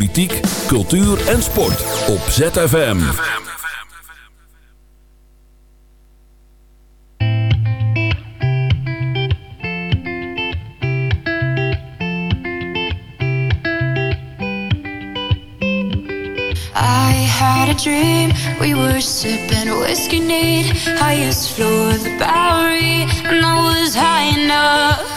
politiek, cultuur en sport op ZFM. I had a dream, we were sipping whiskey neat Highest floor of the Bowery, and I was high enough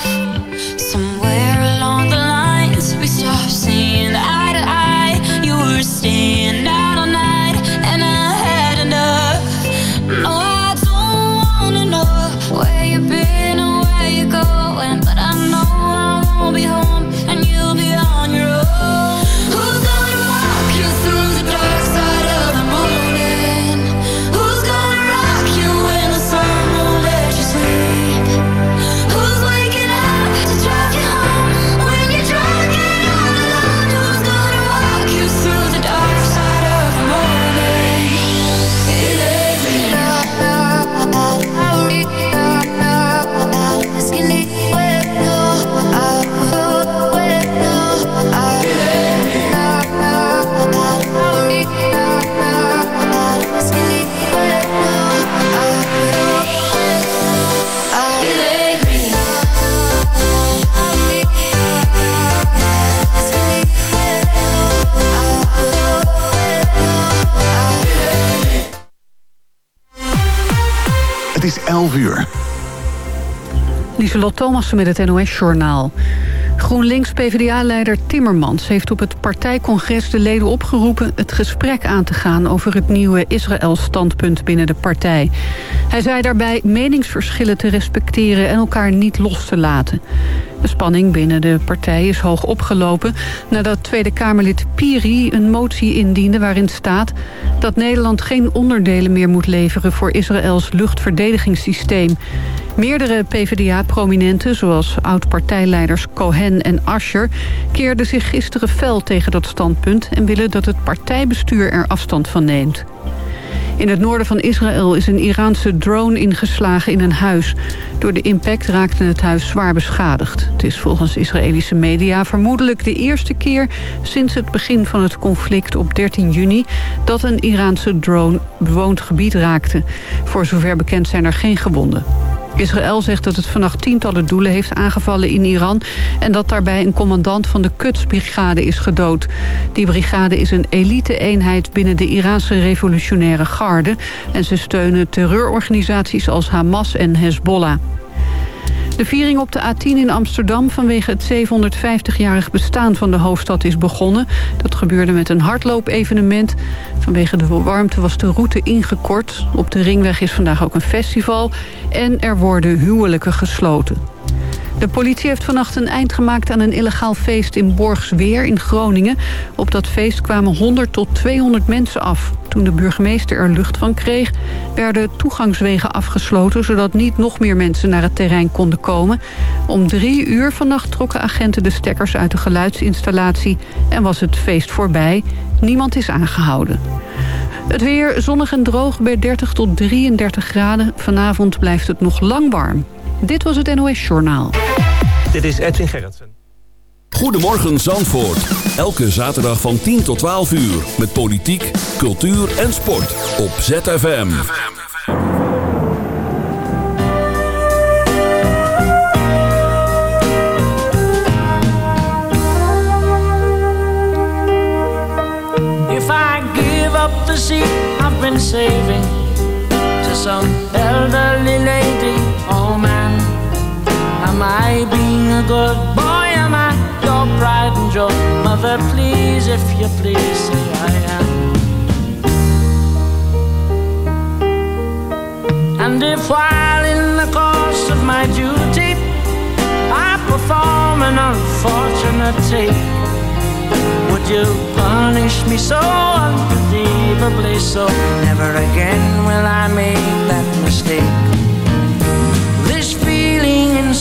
11 uur. Lieselot Thomassen met het NOS-journaal. GroenLinks-PVDA-leider Timmermans heeft op het partijcongres de leden opgeroepen het gesprek aan te gaan over het nieuwe Israël-standpunt binnen de partij. Hij zei daarbij meningsverschillen te respecteren en elkaar niet los te laten. De spanning binnen de partij is hoog opgelopen nadat Tweede Kamerlid Piri een motie indiende waarin staat dat Nederland geen onderdelen meer moet leveren voor Israëls luchtverdedigingssysteem. Meerdere PvdA-prominenten, zoals oud-partijleiders Cohen en Ascher... keerden zich gisteren fel tegen dat standpunt... en willen dat het partijbestuur er afstand van neemt. In het noorden van Israël is een Iraanse drone ingeslagen in een huis. Door de impact raakte het huis zwaar beschadigd. Het is volgens Israëlische media vermoedelijk de eerste keer... sinds het begin van het conflict op 13 juni... dat een Iraanse drone bewoond gebied raakte. Voor zover bekend zijn er geen gewonden. Israël zegt dat het vannacht tientallen doelen heeft aangevallen in Iran... en dat daarbij een commandant van de Quds-brigade is gedood. Die brigade is een elite-eenheid binnen de Iraanse revolutionaire garde... en ze steunen terreurorganisaties als Hamas en Hezbollah. De viering op de A10 in Amsterdam vanwege het 750-jarig bestaan van de hoofdstad is begonnen. Dat gebeurde met een hardloopevenement. Vanwege de warmte was de route ingekort. Op de ringweg is vandaag ook een festival. En er worden huwelijken gesloten. De politie heeft vannacht een eind gemaakt aan een illegaal feest in Borgsweer in Groningen. Op dat feest kwamen 100 tot 200 mensen af. Toen de burgemeester er lucht van kreeg, werden toegangswegen afgesloten... zodat niet nog meer mensen naar het terrein konden komen. Om drie uur vannacht trokken agenten de stekkers uit de geluidsinstallatie... en was het feest voorbij. Niemand is aangehouden. Het weer zonnig en droog bij 30 tot 33 graden. Vanavond blijft het nog lang warm. Dit was het NOS Journaal. Dit is Edwin Gerritsen. Goedemorgen Zandvoort. Elke zaterdag van 10 tot 12 uur. Met politiek, cultuur en sport. Op ZFM. If I give up the seat I've been saving to some elderly lady, I being a good boy? Am I your pride and joy? Mother, please, if you please, say I am. And if while in the course of my duty I perform an unfortunate take, would you punish me so unbelievably so? Never again will I make that mistake.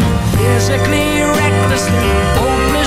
physically, recklessly, hopelessly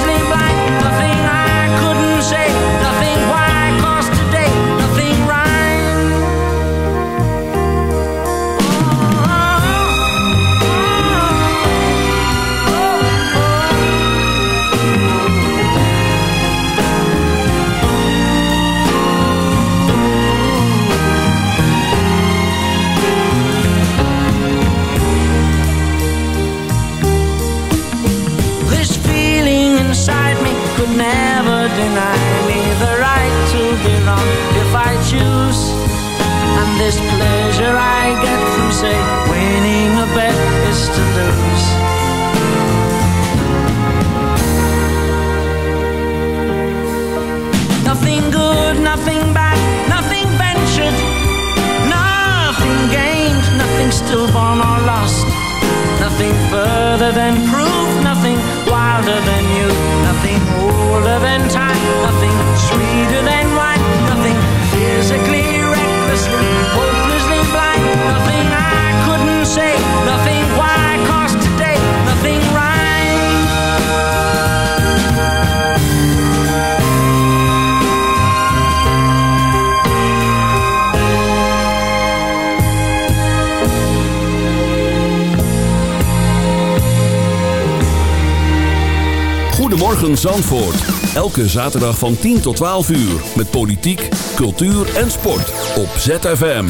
Zandvoort. Elke zaterdag van 10 tot 12 uur. Met politiek, cultuur en sport. Op ZFM.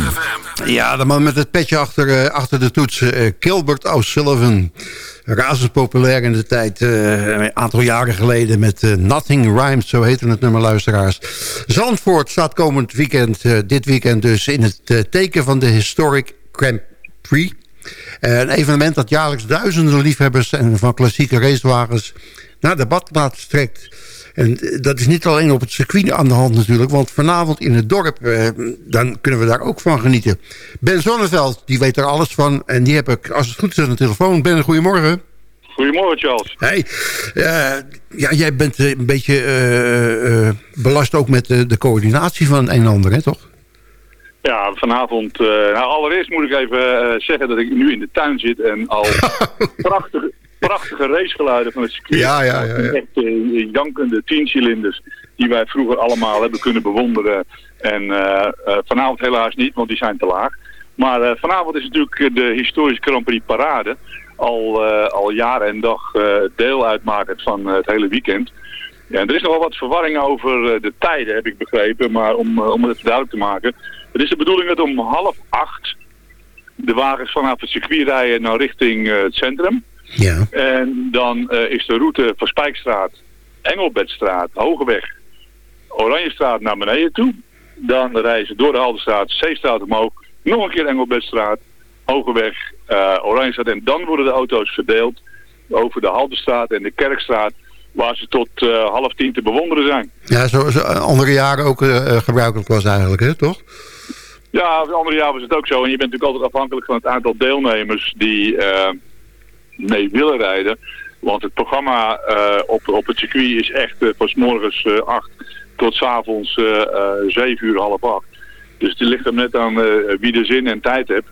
Ja, de man met het petje achter, eh, achter de toets. eh, Gilbert O'Sullivan. Razend populair in de tijd. eh, een aantal jaren geleden met Nothing Rhymes. Zo heette het nummer, luisteraars. Zandvoort staat komend weekend, dit weekend dus... in het teken van de Historic Grand Prix. Een evenement dat jaarlijks duizenden liefhebbers... en van klassieke racewagens naar de badplaats trekt... En eh, dat is niet alleen op het circuit aan de hand natuurlijk... want vanavond in het dorp, eh, dan kunnen we daar ook van genieten. Ben Zonneveld, die weet er alles van... en die heb ik, als het goed is, aan de telefoon. Ben, goedemorgen. Goedemorgen, Charles. Hey, eh, ja, jij bent een beetje belast ook met de, de coördinatie van een en ander, hè, toch? Ja, vanavond... eh, nou, allereerst moet ik even eh, zeggen dat ik nu in de tuin zit en al prachtige, prachtige racegeluiden van het circuit. Ja, ja, ja, ja. Echt eh, jankende tiencilinders die wij vroeger allemaal hebben kunnen bewonderen. En vanavond helaas niet, want die zijn te laag. Maar vanavond is natuurlijk de historische Grand Prix Parade al, al jaar en dag deel uitmakend van het hele weekend. Ja, en er is nogal wat verwarring over de tijden, heb ik begrepen. Maar om, om het even duidelijk te maken. Het is de bedoeling dat om half acht de wagens vanaf het circuit rijden naar richting eh, het centrum. Ja. En dan eh, is de route van Spijkstraat, Engelbedstraat, Hogeweg, Oranjestraat naar beneden toe. Dan rijden ze door de Haldenstraat, Zeestraat omhoog, nog een keer Engelbedstraat, Hogeweg, eh Oranjestraat. En dan worden de auto's verdeeld over de Haldenstraat en de Kerkstraat, waar ze tot half tien te bewonderen zijn. Ja, zo, zo andere jaren ook gebruikelijk was eigenlijk, hè, toch? Ja, het andere jaar was het ook zo. En je bent natuurlijk altijd afhankelijk van het aantal deelnemers die eh, mee willen rijden. Want het programma eh, op, op het circuit is echt uh, van morgens uh, 8 tot s avonds uh, 7 uur, half 8. Dus het ligt er net aan wie er zin en tijd hebt.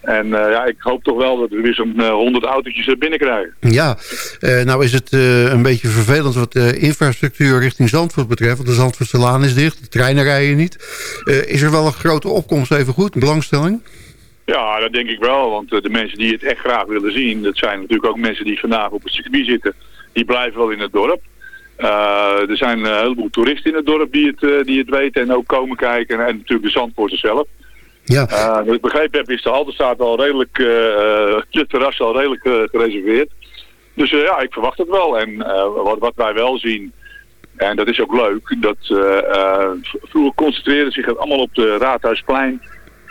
En ja, ik hoop toch wel dat we weer zo'n 100 autootjes er binnen krijgen. Ja, nou is het een beetje vervelend wat de infrastructuur richting Zandvoort betreft. Want de Zandvoortse Laan is dicht, de treinen rijden niet. is er wel een grote opkomst even goed, belangstelling? Ja, dat denk ik wel. Want de mensen die het echt graag willen zien... dat zijn natuurlijk ook mensen die vandaag op het circuit zitten. Die blijven wel in het dorp. Uh, er zijn een heleboel toeristen in het dorp die het, uh, die het weten en ook komen kijken. En, en natuurlijk de Zandvoorters zelf. Ja. Uh, wat ik begrepen heb is de Haldenstraat al redelijk, het terras al redelijk gereserveerd. Dus ja, ik verwacht het wel. En wat, wat wij wel zien, en dat is ook leuk, dat vroeger concentreerde zich het allemaal op de Raadhuisplein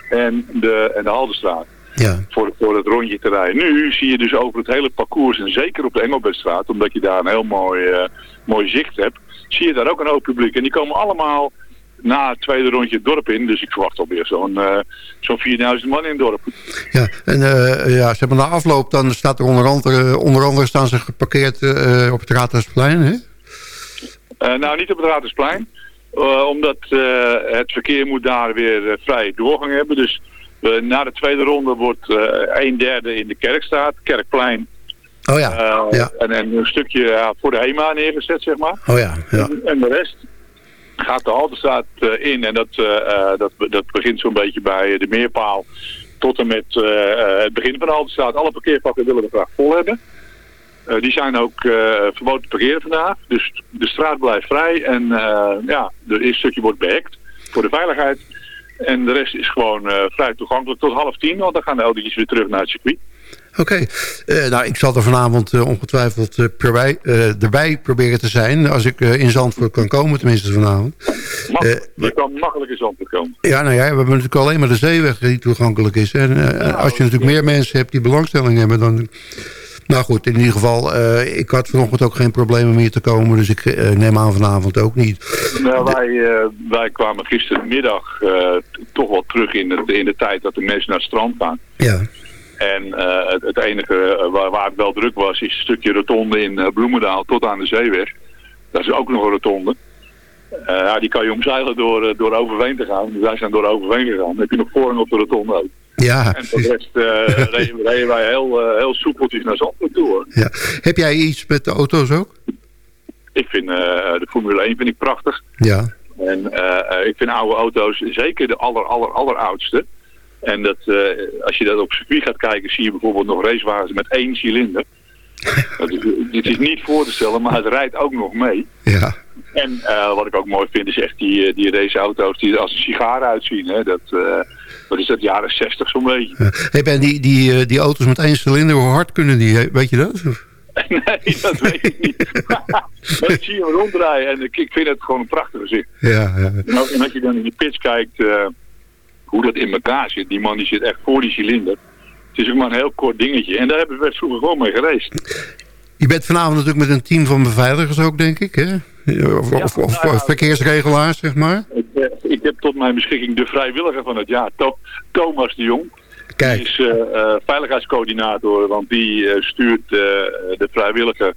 en de, en de Haldenstraat. Ja. Voor, voor het rondje te rijden. Nu zie je dus over het hele parcours, en zeker op de Engelbertstraat, omdat je daar een heel mooi, eh, mooi zicht hebt, zie je daar ook een hoop publiek. En die komen allemaal na het tweede rondje het dorp in. Dus ik verwacht alweer zo'n eh, zo'n 4000 man in het dorp. Ja, en eh, ja, ze hebben na afloop, dan staat er onder andere, onder andere staan ze geparkeerd eh, op het Raadhuisplein, hè? Nou, niet op het Raadhuisplein. Omdat het verkeer moet daar weer eh, vrij doorgang hebben. Dus na de tweede ronde wordt een derde in de Kerkstraat, Kerkplein. Oh ja, ja. en, en een stukje voor de HEMA neergezet, zeg maar. Oh ja, ja. En, en de rest gaat de Haltestraat eh, in. En dat, eh, eh, dat, dat begint zo'n beetje bij de meerpaal tot en met het begin van de Haltestraat. Alle parkeerpakken willen we graag vol hebben. Die zijn ook eh, verboden te parkeren vandaag. Dus de straat blijft vrij. En eh, ja, het eerste stukje wordt behekt voor de veiligheid. En de rest is gewoon vrij toegankelijk tot half tien. Want dan gaan de autootjes weer terug naar het circuit. Oké, Eh, nou ik zal er vanavond eh, ongetwijfeld eh, erbij, erbij proberen te zijn. Als ik in Zandvoort kan komen, tenminste vanavond. Mag, je kan makkelijk in Zandvoort komen. Ja, nou ja, we hebben natuurlijk alleen maar de zeeweg die toegankelijk is. En als je natuurlijk meer mensen hebt die belangstelling hebben, dan... Nou goed, in ieder geval, ik had vanochtend ook geen probleem om hier te komen. Dus ik neem aan vanavond ook niet. Nou, wij, wij kwamen gistermiddag toch wel terug in de, in de tijd dat de mensen naar het strand gaan. Ja, En eh, het, het enige eh, waar, waar het wel druk was, is een stukje rotonde in eh, Bloemendaal tot aan de zeeweg. Dat is ook nog een rotonde. Ja, die kan je omzeilen door, door Overveen te gaan. Dus wij zijn door Overveen gegaan. Dan heb je nog voorrang op de rotonde ook. ja. En voor de rest reden, reden wij heel, heel soepeltjes naar Zandvoort toe. Ja. Heb jij iets met de auto's ook? Ik vind de Formule 1 vind ik prachtig. Ja, En ik vind oude auto's, zeker de aller, aller, alleroudste. En dat, eh, als je dat op circuit gaat kijken, zie je bijvoorbeeld nog racewagens met één cilinder. Dit is niet voor te stellen, maar het rijdt ook nog mee. ja. En eh, wat ik ook mooi vind is echt die, eh, die raceauto's die er als een sigaar uitzien. Hè. Dat, wat is dat, jaren 60 zo'n beetje. Ja. Hey Ben, die, die, die auto's met één cilinder, hoe hard kunnen die? Weet je dat? Nee, dat weet ik niet. maar ik zie hem ronddraaien en ik, ik vind het gewoon een prachtig gezicht. Ja, ja. En als, je dan in die pits kijkt hoe dat in elkaar zit. Die man die zit echt voor die cilinder. Het is ook maar een heel kort dingetje. En daar hebben we vroeger gewoon mee gereisd. Je bent vanavond natuurlijk met een team van beveiligers ook, denk ik, hè? Of, of, of nou verkeersregelaars, zeg maar. Ik, eh, ik heb tot mijn beschikking de vrijwilliger van het jaar, Thomas de Jong. Die is eh, eh, veiligheidscoördinator, want die stuurt de vrijwillige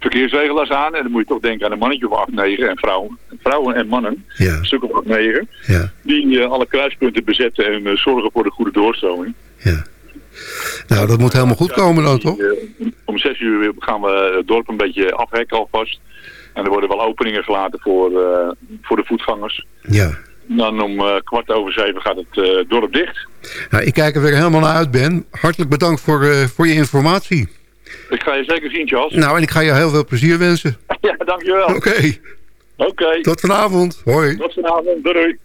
verkeersregelaars aan. En dan moet je toch denken aan een mannetje of 8, 9 en vrouwen. Vrouwen en mannen, ja, een stuk of 8, 9. ja, Die eh, alle kruispunten bezetten en eh, zorgen voor de goede doorstroming. ja. Nou, dat moet helemaal goed komen dan, toch? Eh, om 6 uur gaan we het dorp een beetje afhekken alvast. En er worden wel openingen gelaten voor, voor de voetgangers. Ja. Dan om kwart over zeven gaat het dorp dicht. Nou, ik kijk er weer helemaal naar uit, Ben. Hartelijk bedankt voor, voor je informatie. Ik ga je zeker zien, Charles. Nou, en ik ga je heel veel plezier wensen. Ja, dankjewel. Oké, Oké, tot vanavond. Hoi. tot vanavond. Doei. doei.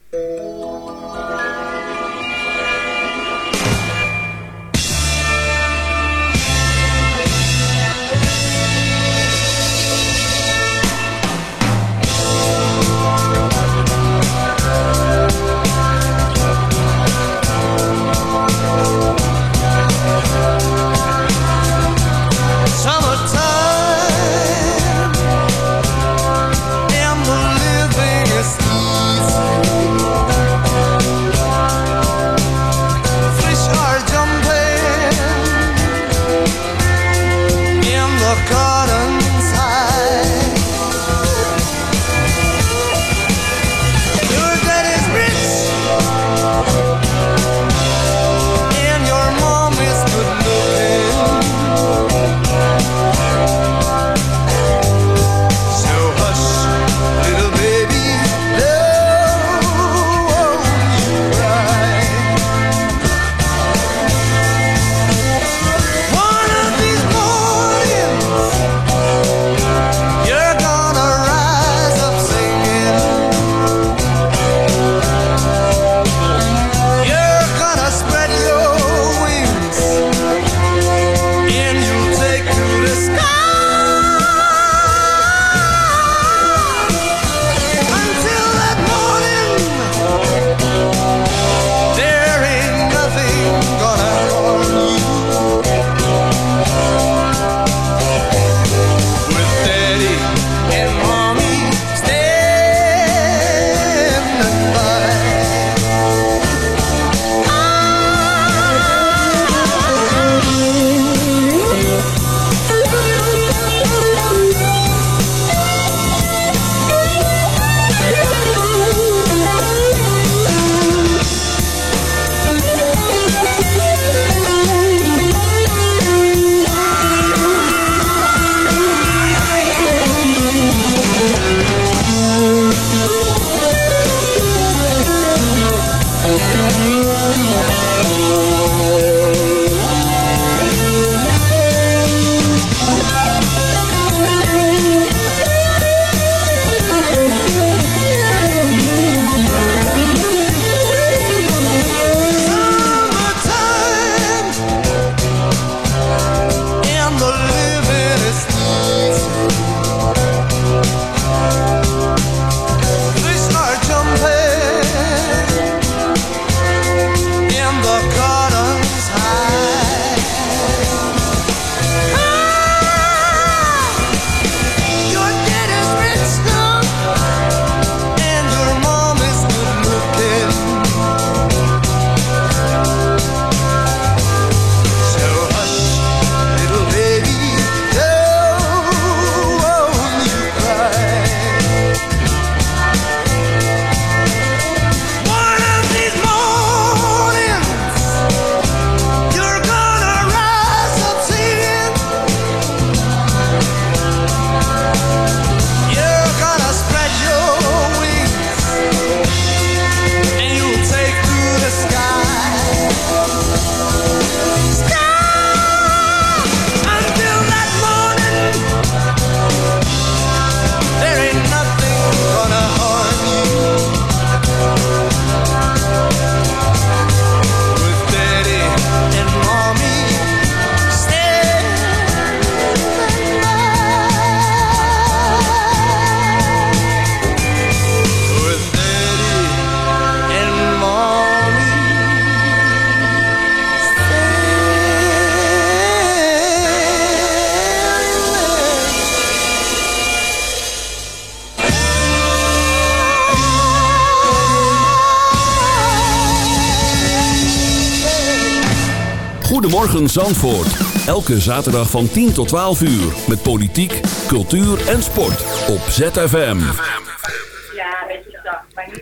Goedemorgen Zandvoort. Elke zaterdag van 10 tot 12 uur. Met politiek, cultuur en sport. Op ZFM.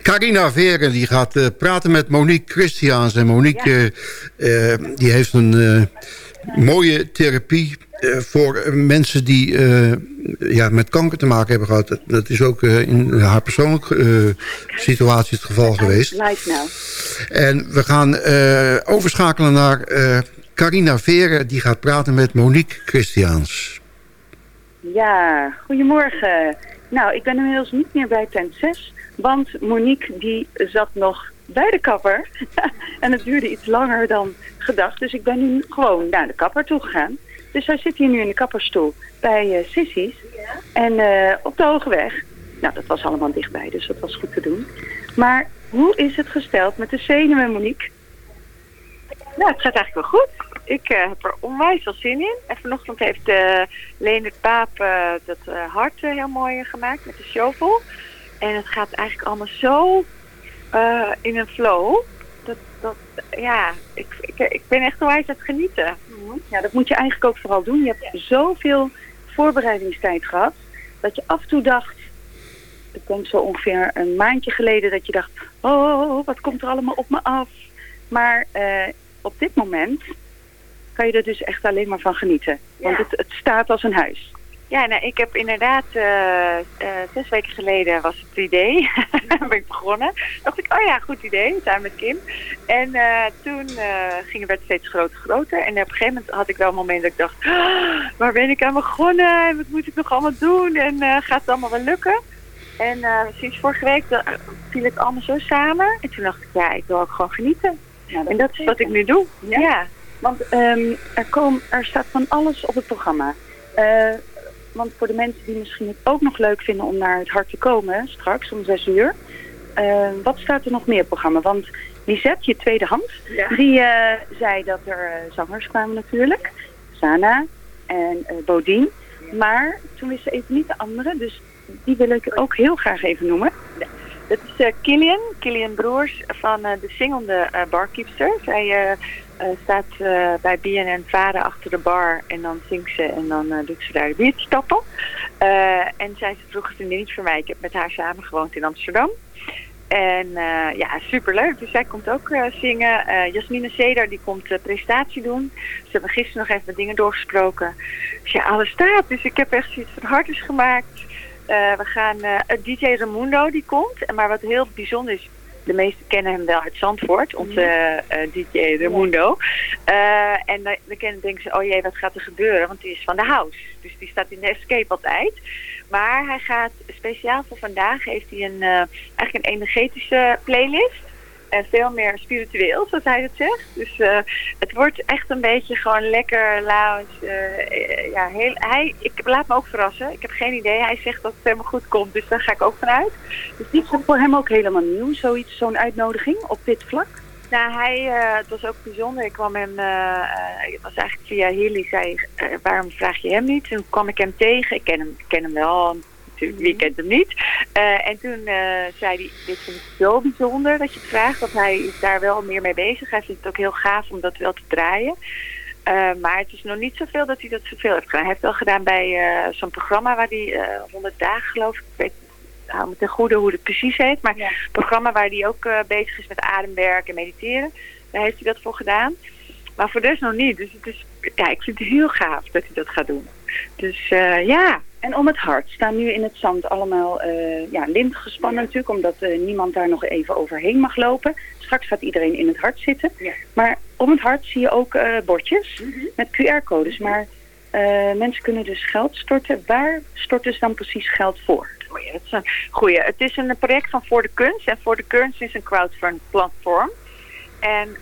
Carina Veren die gaat eh, praten met Monique Christiaans. En Monique eh, eh, die heeft een eh, mooie therapie eh, voor mensen die eh, ja, met kanker te maken hebben gehad. Dat, is ook in haar persoonlijke eh, situatie het geval geweest. Nou. En we gaan eh, overschakelen naar eh, Carina Veren. Die gaat praten met Monique Christiaans. Ja, goedemorgen. Nou, ik ben inmiddels niet meer bij tent 6, want Monique die zat nog bij de kapper. en het duurde iets langer dan gedacht, dus ik ben nu gewoon naar de kapper toe gegaan. Dus zij zit hier nu in de kapperstoel bij uh, Sissies. En eh, op de Hoge Weg. Nou, dat was allemaal dichtbij, dus dat was goed te doen. Maar hoe is het gesteld met de zenuwen, Monique? Nou, het gaat eigenlijk wel goed. Ik eh, heb er onwijs veel zin in. En vanochtend heeft uh, Leendert Paap eh, dat hart heel mooi gemaakt met de shovel. En het gaat eigenlijk allemaal zo in een flow. Dat, dat, ja, ik, ik, ik ben echt onwijs aan het genieten. Ja, dat moet je eigenlijk ook vooral doen. Je hebt zoveel voorbereidingstijd gehad, dat je af en toe dacht, ik denk zo ongeveer een maandje geleden, dat je dacht, oh, wat komt er allemaal op me af? Maar op dit moment kan je er dus echt alleen maar van genieten. Want het, het staat als een huis. Ja, nou, ik heb inderdaad eh, eh, zes weken geleden was het idee. ben ik begonnen. dacht ik, oh ja, goed idee, samen met Kim. En eh, toen ging het steeds groter groter. En op een gegeven moment had ik wel een moment dat ik dacht, "Ah, waar ben ik aan begonnen? En wat moet ik nog allemaal doen? En gaat het allemaal wel lukken? En sinds vorige week viel het allemaal zo samen. En toen dacht ik, ja, ik wil ook gewoon genieten. en dat is wat ik nu doe. Ja. ja. Want ehm, er, kom, er staat van alles op het programma. Eh, want voor de mensen die misschien het ook nog leuk vinden om naar het hart te komen, straks om zes uur. eh, wat staat er nog meer op het programma? Want Lisette, je tweede hand, die eh, zei dat er zangers kwamen natuurlijk. Sana en Bodien. Maar toen wist ze even niet de andere, dus die wil ik ook heel graag even noemen. Dat is Killian, Killian Broers van de zingende uh, barkeepster. Zij uh, staat uh, bij BNN Varen achter de bar en dan zingt ze en dan uh, doet ze daar de biertjes stappen. Uh, en zij is een vroege vriendinnetje voor mij. Ik heb met haar samen gewoond in Amsterdam. En ja, superleuk. Dus zij komt ook zingen. Jasmine Seder die komt presentatie doen. Ze hebben gisteren nog even dingen doorgesproken. Dus ja, alles staat. Dus ik heb echt zoiets van hart is gemaakt. We gaan DJ Ramundo die komt. Maar wat heel bijzonder is, de meesten kennen hem wel uit Zandvoort, onze uh, DJ Ramundo. Uh, en dan, dan denken ze, oh jee, wat gaat er gebeuren? Want die is van de house. Dus die staat in de escape altijd. Maar hij gaat speciaal voor vandaag, heeft hij een, uh, eigenlijk een energetische playlist. En veel meer spiritueel, zoals hij het zegt. Dus uh, het wordt echt een beetje gewoon lekker lounge. Uh, ja, heel, hij, ik laat me ook verrassen. Ik heb geen idee. Hij zegt dat het helemaal goed komt. Dus daar ga ik ook vanuit. Dus dit is voor hem ook helemaal nieuw. Zoiets, zo'n uitnodiging op dit vlak? Nou, hij, uh, het was ook bijzonder. Ik kwam hem, het was eigenlijk via Hilly, zei, waarom vraag je hem niet? Toen kwam ik hem tegen. Ik ken hem, ik ken hem wel, wie kent hem niet. Uh, en toen uh, zei hij, dit vind ik zo bijzonder dat je het vraagt. Want hij is daar wel meer mee bezig. Hij vindt het ook heel gaaf om dat wel te draaien. Uh, maar het is nog niet zoveel dat hij dat zoveel heeft gedaan. Hij heeft wel gedaan bij zo'n programma waar hij 100 dagen geloof ik, ik weet hou me ten goede hoe het precies heet. Maar ja. programma waar hij ook bezig is met ademwerk en mediteren. Daar heeft hij dat voor gedaan. Maar voor dus nog niet. Dus het is, ja, ik vind het heel gaaf dat hij dat gaat doen. Dus ja, en om het hart staan nu in het zand allemaal uh, ja, lint gespannen ja. natuurlijk, omdat uh, niemand daar nog even overheen mag lopen. Straks gaat iedereen in het hart zitten. Ja. Maar om het hart zie je ook uh, bordjes mm -hmm. met QR-codes. Maar mensen kunnen dus geld storten. Waar storten ze dan precies geld voor? Dat is een goeie. Het is een project van Voor de Kunst. En Voor de Kunst is een crowdfund platform. En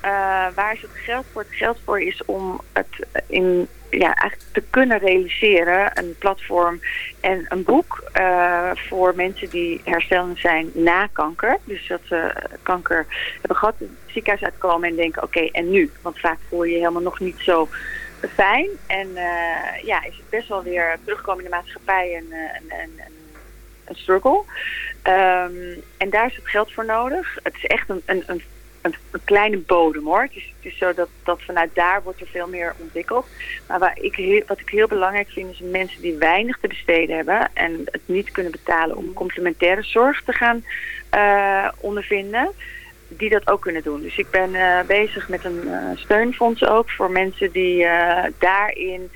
waar is het geld voor? Het geld voor is om het in ja, eigenlijk te kunnen realiseren. Een platform en een boek uh, voor mensen die herstellend zijn na kanker. Dus dat ze kanker hebben gehad, het ziekenhuis uitkomen en denken, oké, en nu? Want vaak voel je je helemaal nog niet zo fijn. En uh, ja, is het best wel weer terugkomen in de maatschappij en een, een, een struggle. Um, en daar is het geld voor nodig. Het is echt een, een, een een, kleine bodem hoor. Het is, het is zo dat, dat vanuit daar wordt er veel meer ontwikkeld. Maar waar ik wat ik heel belangrijk vind is mensen die weinig te besteden hebben en het niet kunnen betalen om complementaire zorg te gaan eh, ondervinden, die dat ook kunnen doen. Dus ik ben eh, bezig met een eh, steunfonds ook voor mensen die daarin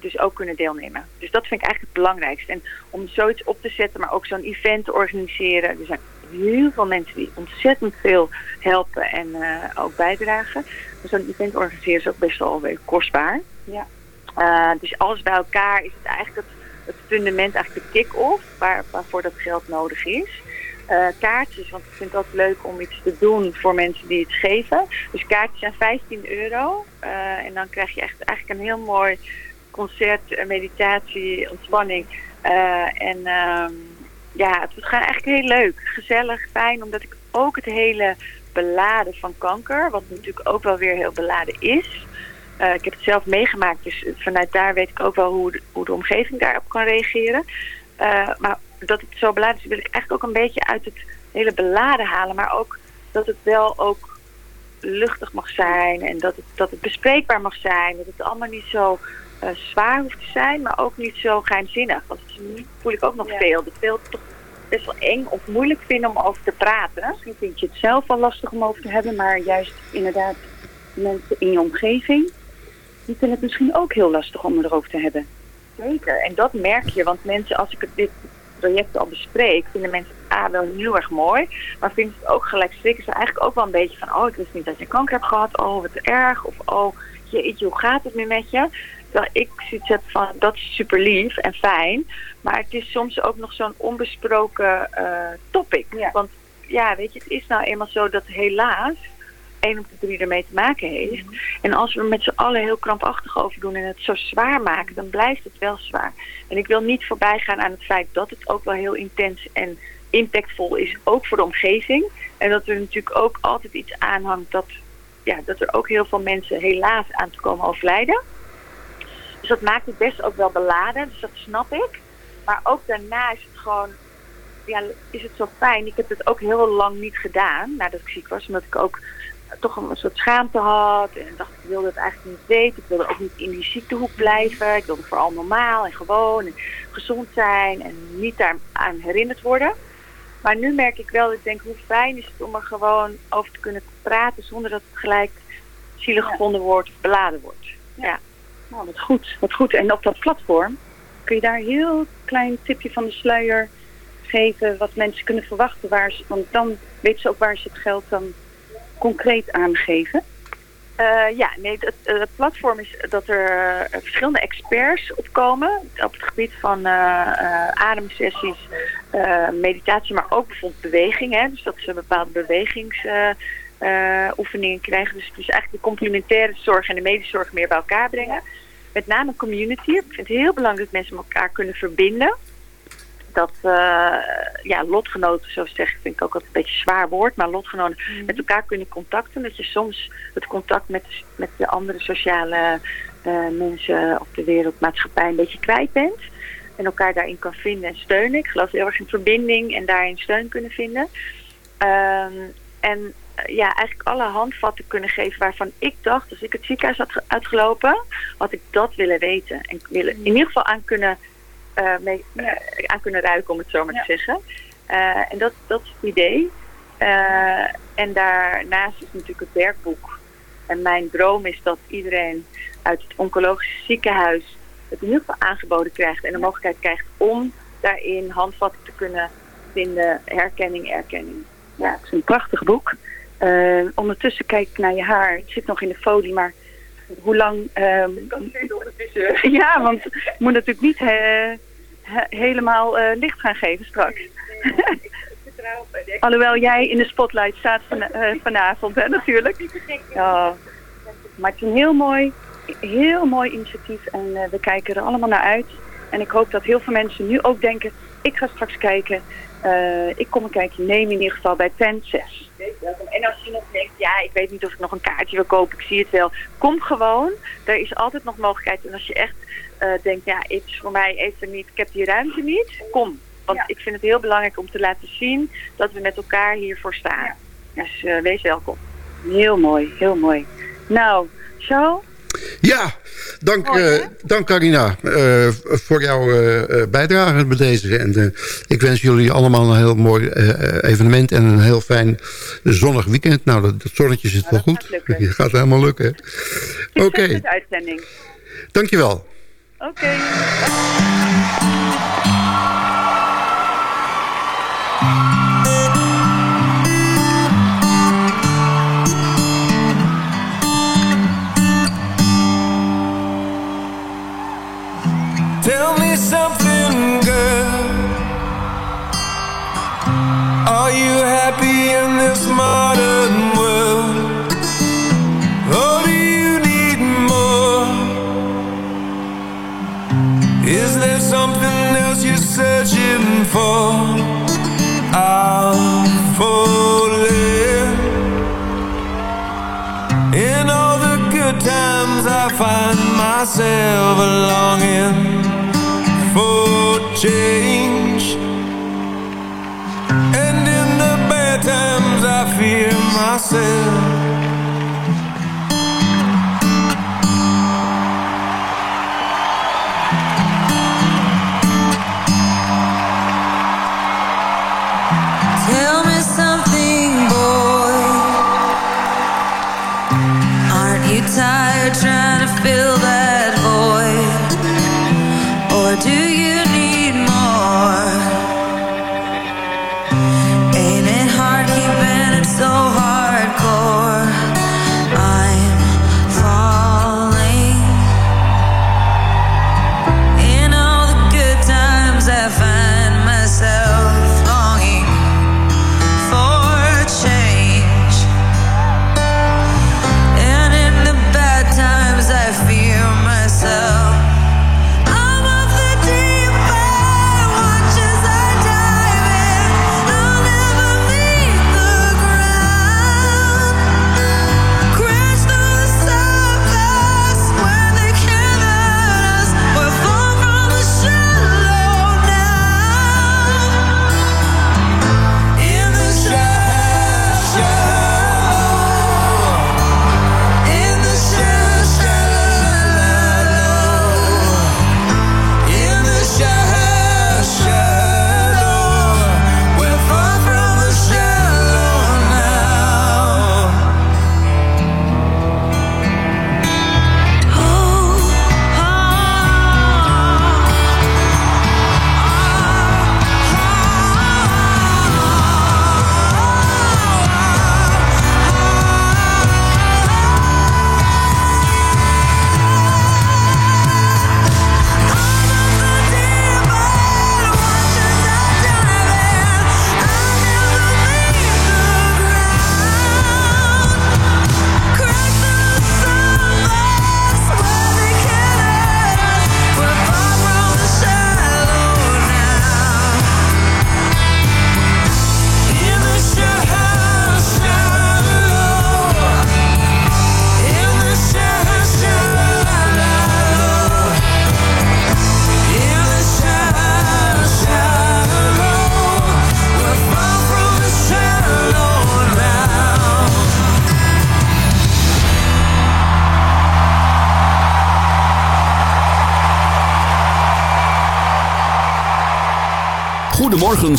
dus ook kunnen deelnemen. Dus dat vind ik eigenlijk het belangrijkste. En om zoiets op te zetten, maar ook zo'n event te organiseren. Er zijn heel veel mensen die ontzettend veel helpen en eh, ook bijdragen. Zo'n event organiseren is ook best wel weer kostbaar. Ja. Eh, dus alles bij elkaar is het eigenlijk het, het fundament, eigenlijk de kick-off, waar, waarvoor dat geld nodig is. Eh, kaartjes, want ik vind het ook leuk om iets te doen voor mensen die het geven. Dus kaartjes zijn 15 euro. En dan krijg je echt eigenlijk een heel mooi concert, meditatie, ontspanning. En ehm, ja, het gewoon eigenlijk heel leuk. Gezellig, fijn, omdat ik ook het hele beladen van kanker, wat natuurlijk ook wel weer heel beladen is. Eh, ik heb het zelf meegemaakt, dus vanuit daar weet ik ook wel hoe de, hoe de omgeving daarop kan reageren. Eh, maar dat het zo beladen is, wil ik eigenlijk ook een beetje uit het hele beladen halen. Maar ook dat het wel ook luchtig mag zijn en dat het, dat het bespreekbaar mag zijn. Dat het allemaal niet zo eh, zwaar hoeft te zijn, maar ook niet zo geheimzinnig. Want voel ik ook nog Ja. veel. Dat veel toch best wel eng of moeilijk vinden om over te praten. Misschien vind je het zelf wel lastig om over te hebben, maar juist inderdaad mensen in je omgeving, die vinden het misschien ook heel lastig om erover te hebben. Zeker, en dat merk je, want mensen, als ik dit project al bespreek, vinden mensen A wel heel erg mooi, maar vinden ze het ook gelijk schrikken ze eigenlijk ook wel een beetje van, oh, ik wist niet dat je kanker hebt gehad, oh, wat erg, of oh, jeetje, hoe gaat het nu met je? Terwijl ik zoiets heb van, dat is super lief en fijn, maar het is soms ook nog zo'n onbesproken eh, topic. Ja. Want ja, weet je, het is nou eenmaal zo dat helaas één op de drie ermee te maken heeft. En als we er met z'n allen heel krampachtig over doen en het zo zwaar maken, dan blijft het wel zwaar. En ik wil niet voorbij gaan aan het feit dat het ook wel heel intens en impactvol is, ook voor de omgeving. En dat er natuurlijk ook altijd iets aanhangt dat, ja, dat er ook heel veel mensen helaas aan te komen overlijden. Dus dat maakt het best ook wel beladen, dus dat snap ik. Maar ook daarna is het gewoon, ja, is het zo fijn. Ik heb het ook heel lang niet gedaan, nadat ik ziek was, omdat ik ook toch een soort schaamte had. En dacht, ik wilde het eigenlijk niet weten. Ik wilde ook niet in die ziektehoek blijven. Ik wilde vooral normaal en gewoon en gezond zijn en niet daaraan herinnerd worden. Maar nu merk ik wel, ik denk, hoe fijn is het om er gewoon over te kunnen praten zonder dat het gelijk zielig gevonden wordt of beladen wordt. Ja. Nou, wat goed, wat goed. En op dat platform kun je daar een heel klein tipje van de sluier geven wat mensen kunnen verwachten. Waar ze, want dan weten ze ook waar ze het geld dan concreet aangeven. Eh, ja, nee, het, het platform is dat er eh, verschillende experts opkomen op het gebied van eh, ademsessies, meditatie, maar ook bijvoorbeeld beweging. Hè, dus dat ze bepaalde bewegingsoefeningen krijgen. Dus het is eigenlijk de complementaire zorg en de medische zorg meer bij elkaar brengen. Met name community. Ik vind het heel belangrijk dat mensen elkaar kunnen verbinden. Dat uh, ja, lotgenoten, zo zeg ik, vind ik ook altijd een beetje een zwaar woord, maar lotgenoten mm. met elkaar kunnen contacten. Dat je soms het contact met, met de andere sociale uh, mensen op de wereldmaatschappij een beetje kwijt bent. En elkaar daarin kan vinden en steunen. Ik geloof heel erg in verbinding en daarin steun kunnen vinden. Um, en ja, eigenlijk alle handvatten kunnen geven waarvan ik dacht, als ik het ziekenhuis had uitgelopen, had ik dat willen weten. En willen in ieder geval aan kunnen, uh, mee, uh, aan kunnen ruiken, om het zo maar ja. te zeggen. Uh, en dat, dat is het idee. en daarnaast is natuurlijk het werkboek. En mijn droom is dat iedereen uit het oncologische ziekenhuis het in ieder geval aangeboden krijgt en de mogelijkheid krijgt om daarin handvatten te kunnen vinden, herkenning, erkenning. Ja, het is een prachtig boek. Uh, ondertussen kijk ik naar je haar. Het zit nog in de folie, maar hoe lang... Um, ja, want ik moet natuurlijk niet he, he, helemaal uh, licht gaan geven straks. Alhoewel jij in de spotlight staat van, uh, vanavond, hè, natuurlijk. Ja. Maar het is een heel mooi, heel mooi initiatief en we kijken er allemaal naar uit. En ik hoop dat heel veel mensen nu ook denken, ik ga straks kijken. Uh, ik kom een kijkje nemen in ieder geval bij tent 6. En als je nog denkt, ja, ik weet niet of ik nog een kaartje wil kopen, ik zie het wel. Kom gewoon, er is altijd nog mogelijkheid. En als je echt uh, denkt, ja, het is voor mij even niet, ik heb die ruimte niet, kom. Want ja. ik vind het heel belangrijk om te laten zien dat we met elkaar hiervoor staan. Ja. Dus uh, wees welkom. Heel mooi, heel mooi. Nou, zo. Ja, dank, mooi, uh, dank Carina uh, voor jouw bijdrage bij deze. En ik wens jullie allemaal een heel mooi evenement en een heel fijn zonnig weekend. Nou, dat, dat zonnetje zit nou, wel goed. Gaat Het gaat helemaal lukken. Oké. Okay. uitzending. Dankjewel. Oké. Okay.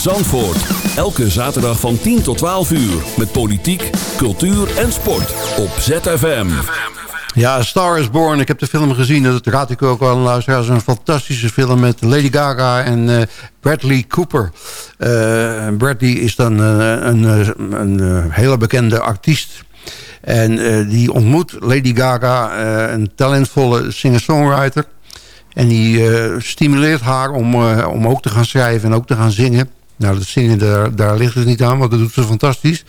Zandvoort. Elke zaterdag van 10 tot 12 uur. Met politiek, cultuur en sport. Op ZFM. Ja, Star is Born. Ik heb de film gezien. Dat raad ik ook wel aan is een fantastische film met Lady Gaga en eh, Bradley Cooper. Eh, Bradley is dan eh, een, een, een hele bekende artiest. En die ontmoet Lady Gaga, een talentvolle singer-songwriter. En die stimuleert haar om, om ook te gaan schrijven en ook te gaan zingen. Nou, dat zingen, daar, daar ligt het niet aan, want dat doet ze fantastisch.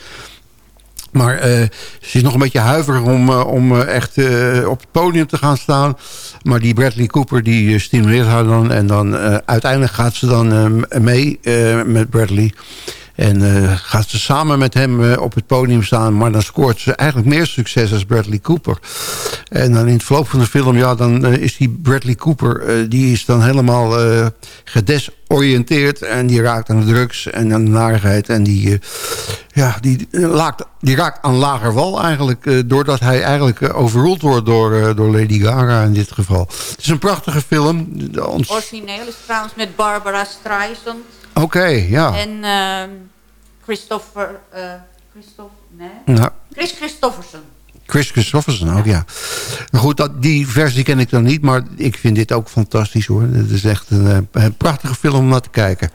Maar uh, ze is nog een beetje huiverig om, uh, om uh, echt op het podium te gaan staan. Maar die Bradley Cooper die stimuleert haar dan. En dan uiteindelijk gaat ze dan mee met Bradley. En eh, gaat ze samen met hem op het podium staan... maar dan scoort ze eigenlijk meer succes als Bradley Cooper. En dan in het verloop van de film, ja, dan is die Bradley Cooper... die is dan helemaal gedesoriënteerd en die raakt aan de drugs en aan de narigheid... en die, ja, die, raakt, die raakt aan lager wal eigenlijk... doordat hij eigenlijk overroeld wordt door, door Lady Gaga in dit geval. Het is een prachtige film. Ons... Origineel is trouwens met Barbara Streisand. Oké, ja. En uh, Christopher... Uh. Nee? Nou. Chris Christofferson. Chris Christofferson ook, ja. goed, dat, die versie ken ik dan niet, maar ik vind dit ook fantastisch hoor. Het is echt een, eh, een, prachtige film om naar te kijken.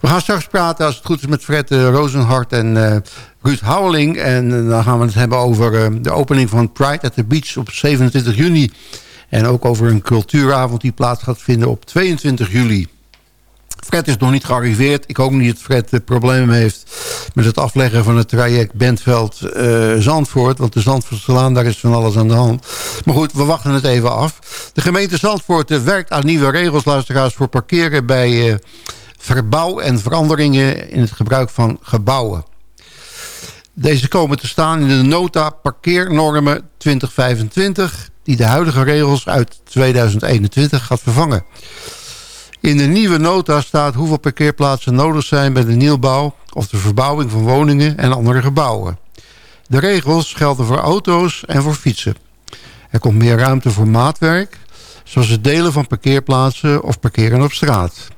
We gaan straks praten, als het goed is, met Fred uh, Rozenhart en uh, Ruud Houweling. En dan gaan we het hebben over de opening van Pride at the Beach op 27 juni. En ook over een cultuuravond die plaats gaat vinden op 22 juli. Fred is nog niet gearriveerd. Ik hoop niet dat Fred uh, problemen heeft met het afleggen van het traject Bentveld-Zandvoort. want de Zandvoortselaan, daar is van alles aan de hand. Maar goed, we wachten het even af. De gemeente Zandvoort uh, werkt aan nieuwe regels, luisteraars, voor parkeren bij verbouw en veranderingen in het gebruik van gebouwen. Deze komen te staan in de nota parkeernormen 2025 die de huidige regels uit 2021 gaat vervangen. In de nieuwe nota staat hoeveel parkeerplaatsen nodig zijn bij de nieuwbouw of de verbouwing van woningen en andere gebouwen. De regels gelden voor auto's en voor fietsen. Er komt meer ruimte voor maatwerk, zoals het delen van parkeerplaatsen of parkeren op straat.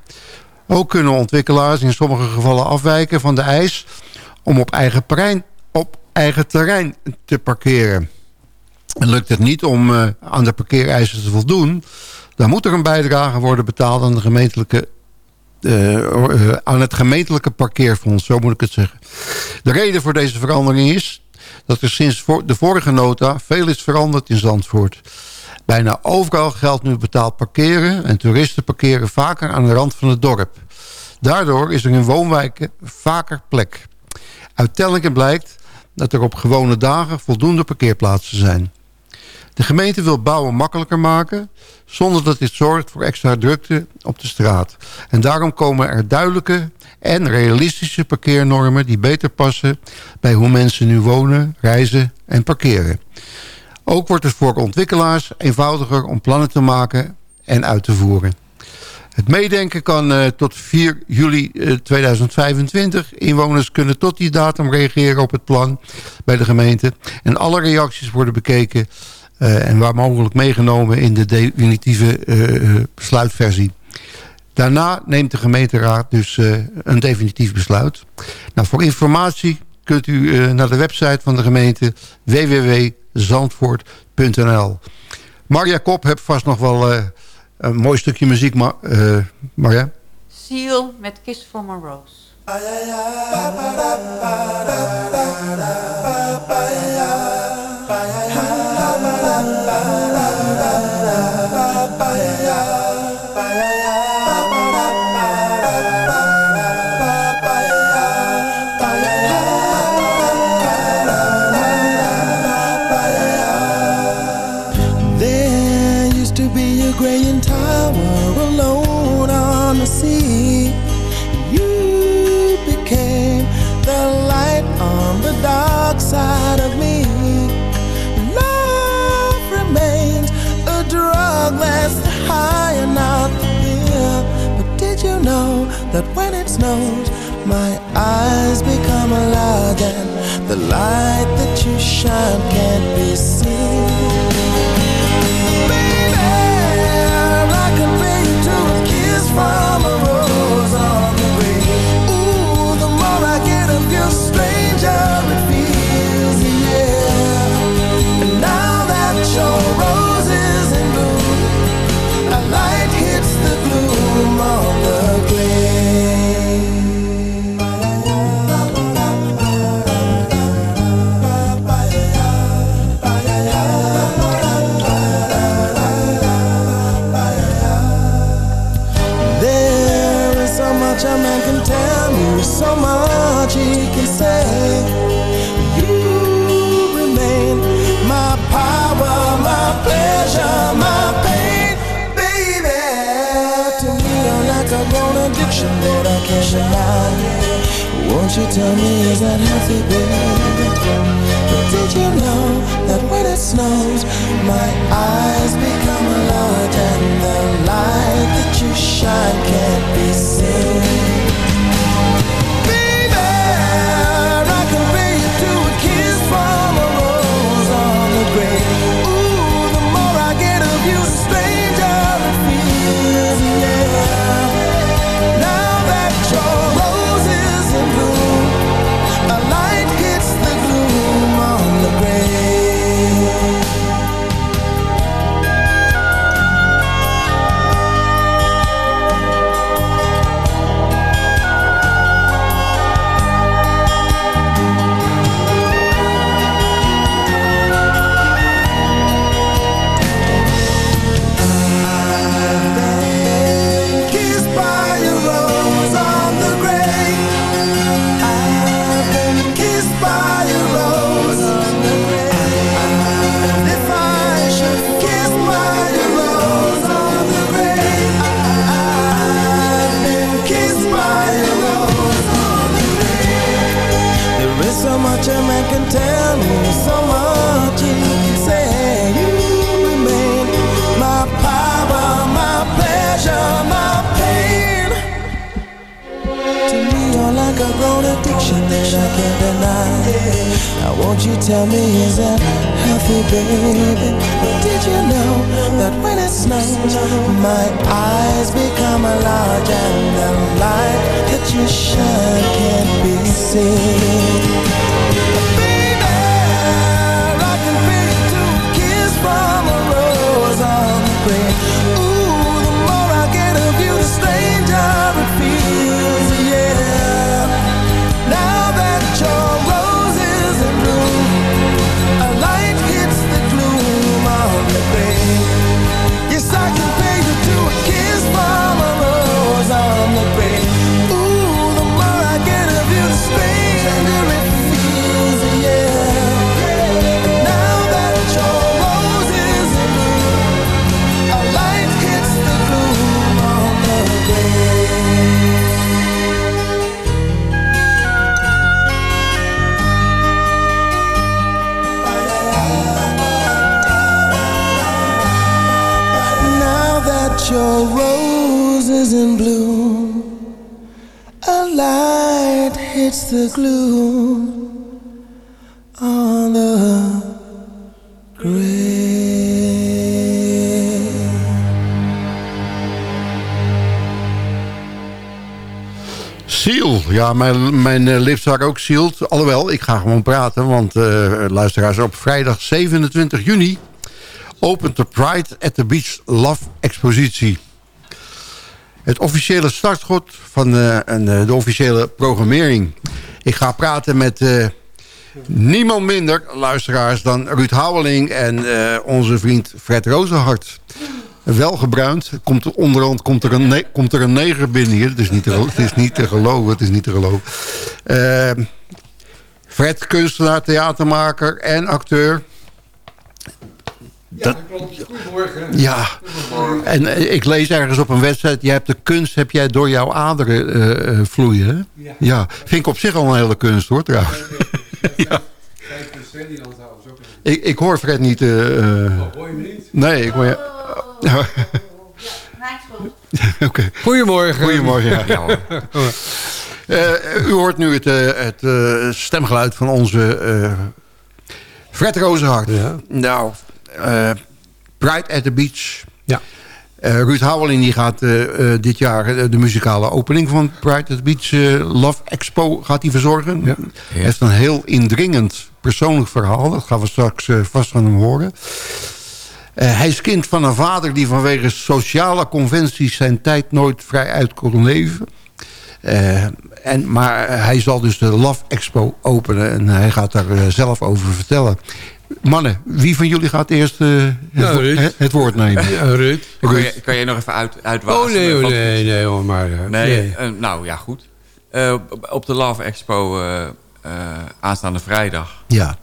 Ook kunnen ontwikkelaars in sommige gevallen afwijken van de eis om op eigen, terrein, op eigen terrein te parkeren. En lukt het niet om uh, aan de parkeereisen te voldoen... dan moet er een bijdrage worden betaald aan, de gemeentelijke, uh, aan het gemeentelijke parkeerfonds. Zo moet ik het zeggen. De reden voor deze verandering is dat er sinds de vorige nota veel is veranderd in Zandvoort. Bijna overal geldt nu betaald parkeren... en toeristen parkeren vaker aan de rand van het dorp. Daardoor is er in woonwijken vaker plek. Uit tellingen blijkt dat er op gewone dagen voldoende parkeerplaatsen zijn. De gemeente wil bouwen makkelijker maken... zonder dat dit zorgt voor extra drukte op de straat. En daarom komen er duidelijke en realistische parkeernormen... die beter passen bij hoe mensen nu wonen, reizen en parkeren. Ook wordt het voor ontwikkelaars eenvoudiger om plannen te maken en uit te voeren. Het meedenken kan uh, tot 4 juli uh, 2025. Inwoners kunnen tot die datum reageren op het plan bij de gemeente. En alle reacties worden bekeken en waar mogelijk meegenomen in de definitieve uh, besluitversie. Daarna neemt de gemeenteraad dus uh, een definitief besluit. Nou, voor informatie kunt u naar de website van de gemeente www.zandvoort.nl. Marja Kop hebt vast nog wel een mooi stukje muziek, maar, Marja? Seal met Kiss from a Rose. Light that you shine won't you tell me is that healthy, baby? But did you know that when it snows, my eyes Mijn, mijn eh, waren ook sealed. Alhoewel, ik ga gewoon praten. Want eh, luisteraars, op vrijdag 27 juni... opent de Pride at the Beach Love Expositie. Het officiële startschot van eh, de officiële programmering. Ik ga praten met niemand minder, luisteraars... dan Ruud Houweling en onze vriend Fred Rozenhart. Wel gebruind. Komt er, onderhand komt er, een komt er een neger binnen hier. Het is niet te, het is niet te geloven. Het is niet te geloven. Eh, Fred, kunstenaar, theatermaker en acteur. Dat, Goedemorgen. ja, en eh, ik lees ergens op een wedstrijd... jij hebt de kunst heb jij door jouw aderen eh, eh, vloeien. Ja. ja, vind ik op zich al een hele kunst hoor trouwens. ja. Een- ik, ik hoor Fred niet. Oh, hoor je me niet? nee, ik hoor je... Ja. Oké. Goedemorgen. Goedemorgen, ja. ja hoor. Eh, u hoort nu het, eh, het eh, stemgeluid van onze eh, Fred Rozenhart. Nou, eh, Pride at the Beach. Ja. Eh, Ruud Houweling die gaat dit jaar de muzikale opening van Pride at the Beach Love Expo gaat hij verzorgen. Hij heeft een heel indringend persoonlijk verhaal. Dat gaan we straks vast van hem horen. Eh, hij is kind van een vader die vanwege sociale conventies zijn tijd nooit vrij uit kon leven. Eh, en, maar hij zal dus de Love Expo openen en hij gaat daar eh, zelf over vertellen. Mannen, wie van jullie gaat eerst eh, het, Ja, wo- Ruud. het, het woord nemen? Ja, Ruud. Kan je, kan je nog even uit, uitwassen? Oh nee, oh, nee, nee hoor, maar... Nee, nee. nou ja, goed. Eh, op- de Love Expo eh, eh, aanstaande vrijdag Ja.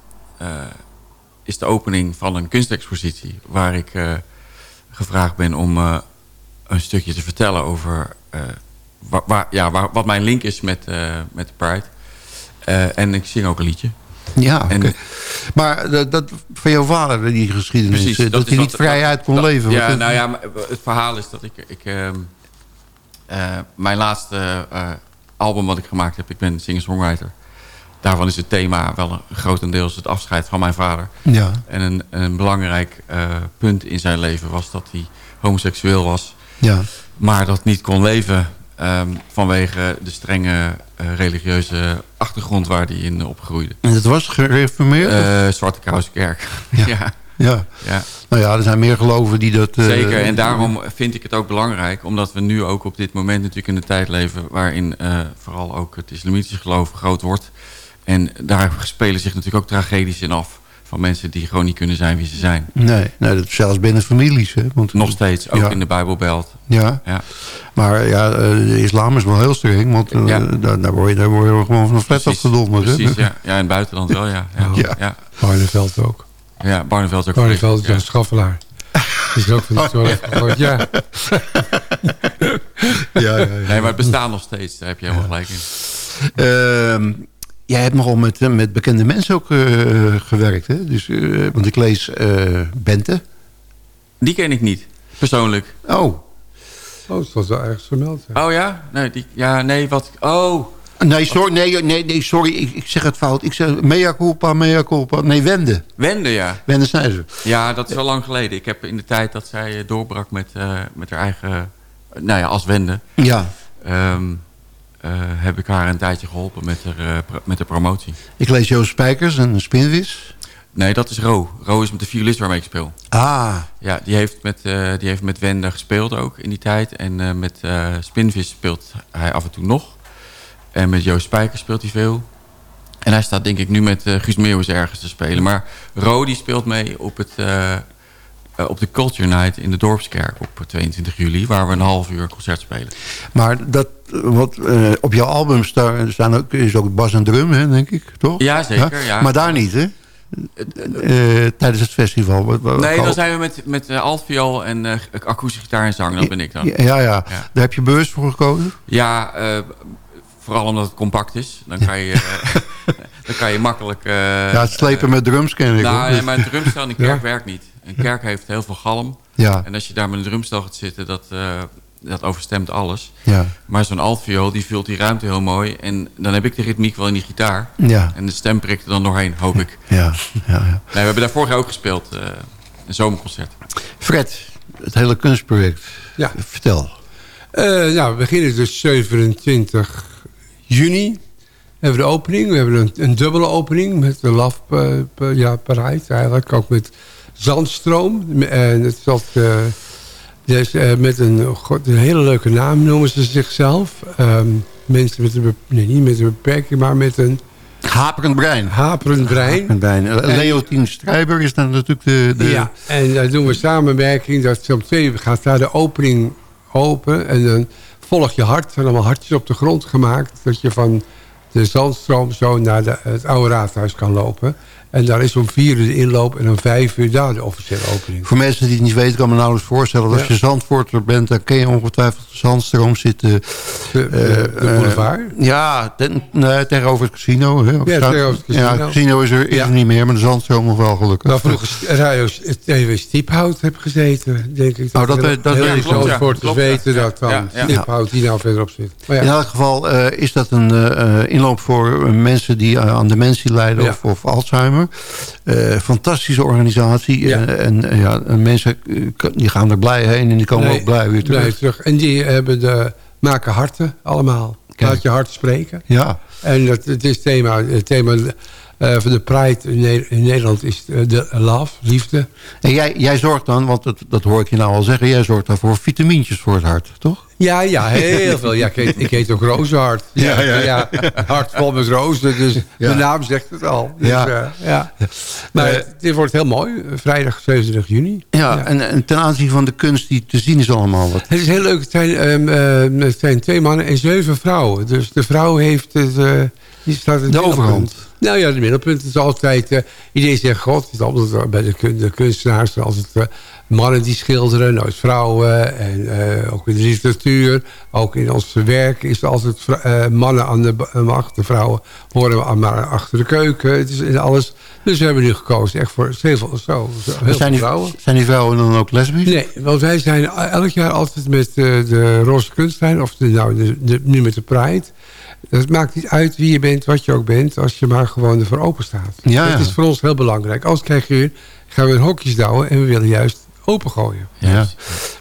Is de opening van een kunstexpositie... waar ik eh, gevraagd ben om eh, een stukje te vertellen over... eh, wa- waar, ja, waar, wat mijn link is met, met de Pride. En ik zing ook een liedje. Ja, oké. En- Maar dat, dat van jouw vader, die geschiedenis, Precies, dat, hij niet wat- vrij dat- uit kon leven. Ja, nou ja, het verhaal is dat ik... ik ehm, eh, mijn laatste album wat ik gemaakt heb, ik ben singer-songwriter. Daarvan is het thema wel een grotendeels het afscheid van mijn vader. Ja. En een, een belangrijk eh, punt in zijn leven was dat hij homoseksueel was. Ja. Maar dat niet kon leven ehm, vanwege de strenge eh, religieuze achtergrond waar hij in opgroeide. En het was gereformeerd? Eh Zwarte Kruiskerk. Ja. ja. ja. ja. Nou ja, er zijn meer geloven die dat... Zeker, en daarom vind ik het ook belangrijk... omdat we nu ook op dit moment natuurlijk in de tijd leven... waarin vooral ook het islamitische geloof groot wordt. En daar spelen zich natuurlijk ook tragedies in af... van mensen die gewoon niet kunnen zijn wie ze zijn. Nee, nee dat zelfs binnen families. Hè? Want, Nog steeds, ook Ja. in de Bijbelbelt. Ja. Ja. Maar ja, eh, de islam is wel heel streng, want eh, Ja. daar, daar, word je, daar word je gewoon van een flat Precies, afgedonderd. hè? Precies, ja. ja, in het buitenland wel, ja. Ja, Ja. ja. Barneveld ook. ja Barneveld ook. Barneveld is ja. een schaffelaar. Die is ook van de zorg. Ja. ja, ja, ja. Nee, maar het bestaat nog steeds. Daar heb je helemaal gelijk in. Ehm, jij hebt nogal met, eh, met bekende mensen ook eh, gewerkt, hè? Dus, eh, want ik lees eh, Bente. Die ken ik niet, persoonlijk. Oh. Oh, het was wel ergens vermeld. ja. Oh ja? Nee, die, ja, nee, wat... Oh, Nee, sorry, nee, nee, nee, sorry ik, ik zeg het fout. Ik zeg mea culpa, mea culpa. Nee, Wende. Wende, ja. Wende Snijder. Ja, dat is al lang geleden. Ik heb in de tijd dat zij doorbrak met, eh, met haar eigen... nou ja, als Wende... Ja. ehm, eh, heb ik haar een tijdje geholpen met de, eh, met de promotie. Ik lees Joost Spijkers en Spinvis. Nee, dat is Ro. Ro is met de violist waarmee ik speel. Ah, Ja, die heeft met, eh, die heeft met Wende gespeeld ook in die tijd. En met eh, Spinvis speelt hij af en toe nog. En met Joost Spijker speelt hij veel. En hij staat denk ik nu met Guus Meeuwis ergens te spelen. Maar Ro die speelt mee op, het, op de Culture Night in de Dorpskerk op 22 juli. Waar we een half uur concert spelen. maar dat, wat, eh, op jouw album staan, staan ook, is ook bas en drum, hè, denk ik, toch? Ja, zeker, ja. Maar daar niet, hè? Eh, tijdens het festival. Wat- wat- Nee, dan zijn we met, met uh, altviool en uh, akoestische gitaar en zang. Dat ben ik dan. Ja, ja, ja. daar heb je bewust voor gekozen? Ja, vooral omdat het compact is. Dan kan je, dan kan je makkelijk... Ja, het slepen met drums ken ik. Nou, nee, maar een drumstel in een kerk werkt niet. Een kerk heeft heel veel galm. Ja. En als je daar met een drumstel gaat zitten, dat, dat overstemt alles. Ja. Maar zo'n altviool, die vult die ruimte heel mooi. En dan heb ik de ritmiek wel in die gitaar. Ja. En de stem prikt er dan doorheen, hoop ik. Ja, ja, ja. Nee, we hebben daar vorig jaar ook gespeeld. Uh, een zomerconcert. Fred, het hele kunstproject. Ja. Vertel. Uh, nou, we beginnen dus 27 juni. We hebben de opening. We hebben een, een dubbele opening met de Love uh, ja, Parade. Eigenlijk ook met Zandstroom. En het zat... Uh, dus, uh, met een, god, een hele leuke naam noemen ze zichzelf. Um, mensen met een, nee, niet met een beperking, maar met een... Haperend brein. Haperend brein. Haperend brein. Strijber is dan natuurlijk de, de... Ja, en dan doen we samenwerking. Dat om twee uur gaat daar de opening open. En dan volg je hart. Er zijn allemaal hartjes op de grond gemaakt. Dat je van de zandstroom zo naar de, het oude raadhuis kan lopen. En daar is om vier uur de inloop en om vijf uur daar de officiële opening. Voor mensen die het niet weten, kan ik me nauwelijks voorstellen. Als Ja. je Zandvoorter bent, dan ken je ongetwijfeld de Zandstroom zitten. De, de, de boulevard? Uh, ja, ten, nee, tegenover het casino. Hè, ja, tegenover het casino. Ja, het casino is er, is ja. er niet meer, maar de Zandstroom nog wel gelukkig. Nou, vroeger Radio TV Stiephout heb gezeten, denk ik. Oh, dat, heel, dat, heel ja, veel klopt, ja. Zandvoorters weten dat dan. Stiephout die nou verderop zit. In elk geval uh, is dat een uh, inloop voor mensen die aan dementie lijden of, of Alzheimer. Uh, fantastische organisatie. Ja. En, en ja, en mensen die gaan er blij heen en die komen Nee, ook blij weer terug. terug. En die hebben de, maken harten allemaal. Kijk. Laat je hart spreken. Ja, En dat, het is thema, het thema eh, van de Pride in, Ne- in Nederland is de, de love, liefde. en jij, jij zorgt dan, want dat, dat hoor ik je nou al zeggen... jij zorgt dan voor vitamintjes voor het hart, toch? Ja, ja, heel veel. Ja, ik, heet, ik heet ook Rozenhart. Ja, ja, ja. hart vol met rozen, dus Ja. de naam zegt het al. Dus, Ja. ja. ja. Maar Eh, het- dit wordt heel mooi, vrijdag 27 juni. Ja, En, en ten aanzien van de kunst die te zien is allemaal wat. Het is heel leuk. Het zijn, ehm, ehm, het zijn twee mannen en zeven vrouwen. Dus de vrouw heeft het, eh, die staat in De overhand. Nou ja, het middelpunt is altijd... eh, iedereen zegt, god, het altijd bij de, de kunstenaars... als het mannen die schilderen, nooit vrouwen. En eh, ook in de literatuur, ook in ons werk is er altijd eh, mannen aan de macht. De vrouwen horen we maar achter de keuken. Het is in alles. Dus we hebben nu gekozen echt voor heel veel, zo, heel zijn, veel die, vrouwen. zijn die vrouwen dan ook lesbisch? Nee, want wij zijn elk jaar altijd met eh, de Roze Kunstlijn... of de, nou, de, de- nu met de Pride. Het maakt niet uit wie je bent, wat je ook bent... als je maar gewoon ervoor open staat. Ja, dat is voor ons heel belangrijk. Anders krijg je gaan we in hokjes douwen... en we willen juist opengooien. Ja.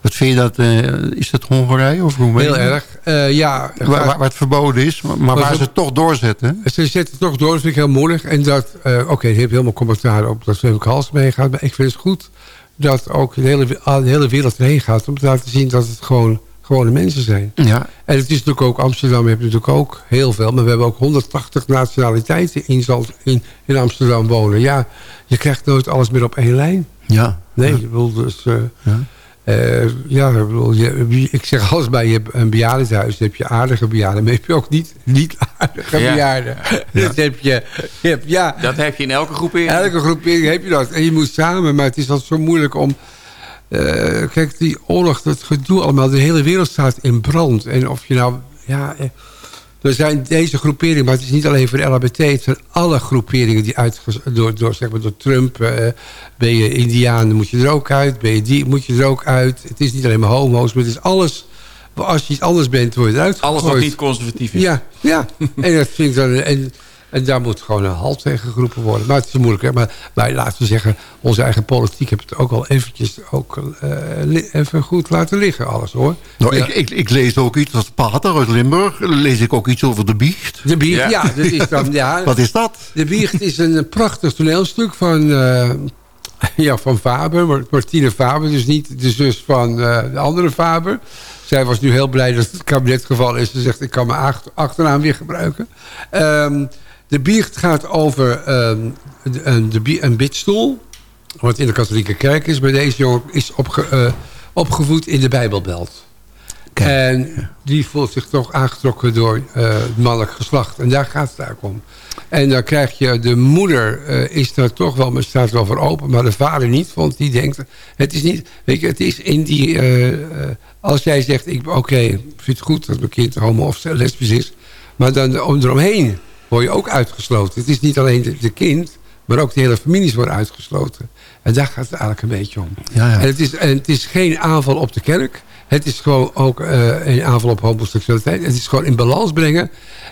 Wat vind je dat? eh, is dat Hongarije of Roemenië? Heel erg. Eh, ja, Waar, het verboden is, maar, waar ze het toch doorzetten. Ze zetten het toch door, dat vind ik heel moedig. En dat, eh, oké, je hebt helemaal commentaar op dat Femke Hals meegaat. Maar ik vind het goed dat ook de hele, de hele wereld erheen gaat... om te laten zien dat het gewoon gewone mensen zijn. Ja. En het is natuurlijk ook, Amsterdam heeft natuurlijk ook heel veel... maar we hebben ook 180 nationaliteiten in, in, in Amsterdam wonen. Ja, je krijgt nooit alles meer op één lijn. Ja. Nee, ik bedoel, dus... eh, Ja. eh, ja, ik, bedoel, je, ik zeg alles bij, je een bejaardenhuis, heb je aardige bejaarden, maar heb je ook niet, niet aardige Ja. bejaarden. Dat heb je, je hebt, ja, Dat heb je in elke groepering. elke groepering heb je dat. En je moet samen, maar het is altijd zo moeilijk om... eh, kijk, die oorlog, dat gedoe allemaal, de hele wereld staat in brand. En of je nou, ja... eh, er zijn deze groeperingen, maar het is niet alleen voor de LHBT. Het zijn alle groeperingen die uitges door, door, zeg maar door Trump... eh, ben je Indiaan, moet je er ook uit. Ben je die, moet je er ook uit. Het is niet alleen maar homo's, maar het is alles... Als je iets anders bent, word je eruit Alles wat niet conservatief is. Ja, ja. en, dat vind ik dan, en, en daar moet gewoon een halt tegen geroepen worden. Maar het is moeilijk. Hè? Maar, maar laten we zeggen, onze eigen politiek heeft het ook al eventjes ook, eh, even goed laten liggen. Alles hoor. Nou, Ja. ik, ik, ik lees ook iets als pater uit Limburg. Lees ik ook iets over de biecht. De biecht, Ja. ja. dat is dan, ja Wat is dat? de biecht is een prachtig toneelstuk van, eh, ja, van Faber. Mar- Martine Faber, dus niet de zus van eh, de andere Faber. Zij was nu heel blij dat het kabinet gevallen is. Ze zegt, ik kan mijn achter- achternaam weer gebruiken. Ehm, de biecht gaat over ehm, de- een, de, bie- een bidstoel. Wat in de katholieke kerk is. Maar deze jongen is opge, eh, opgevoed in de Bijbelbelt. En die voelt zich toch aangetrokken door eh, het mannelijk geslacht. En daar gaat het eigenlijk om. En dan krijg je, de moeder eh, is daar toch wel, maar staat wel voor open. Maar de vader niet, want die denkt, het is niet, weet je, het is in die, als jij zegt, ik, oké, ik vind het goed dat mijn kind homo of lesbisch is. Maar dan om- eromheen word je ook uitgesloten. Het is niet alleen de, de kind, maar ook de hele families worden uitgesloten. En daar gaat het eigenlijk een beetje om. Ja, ja. En, het is, en het is geen aanval op de kerk. Het is gewoon ook eh, een aanval op homoseksualiteit. Het is gewoon in balans brengen.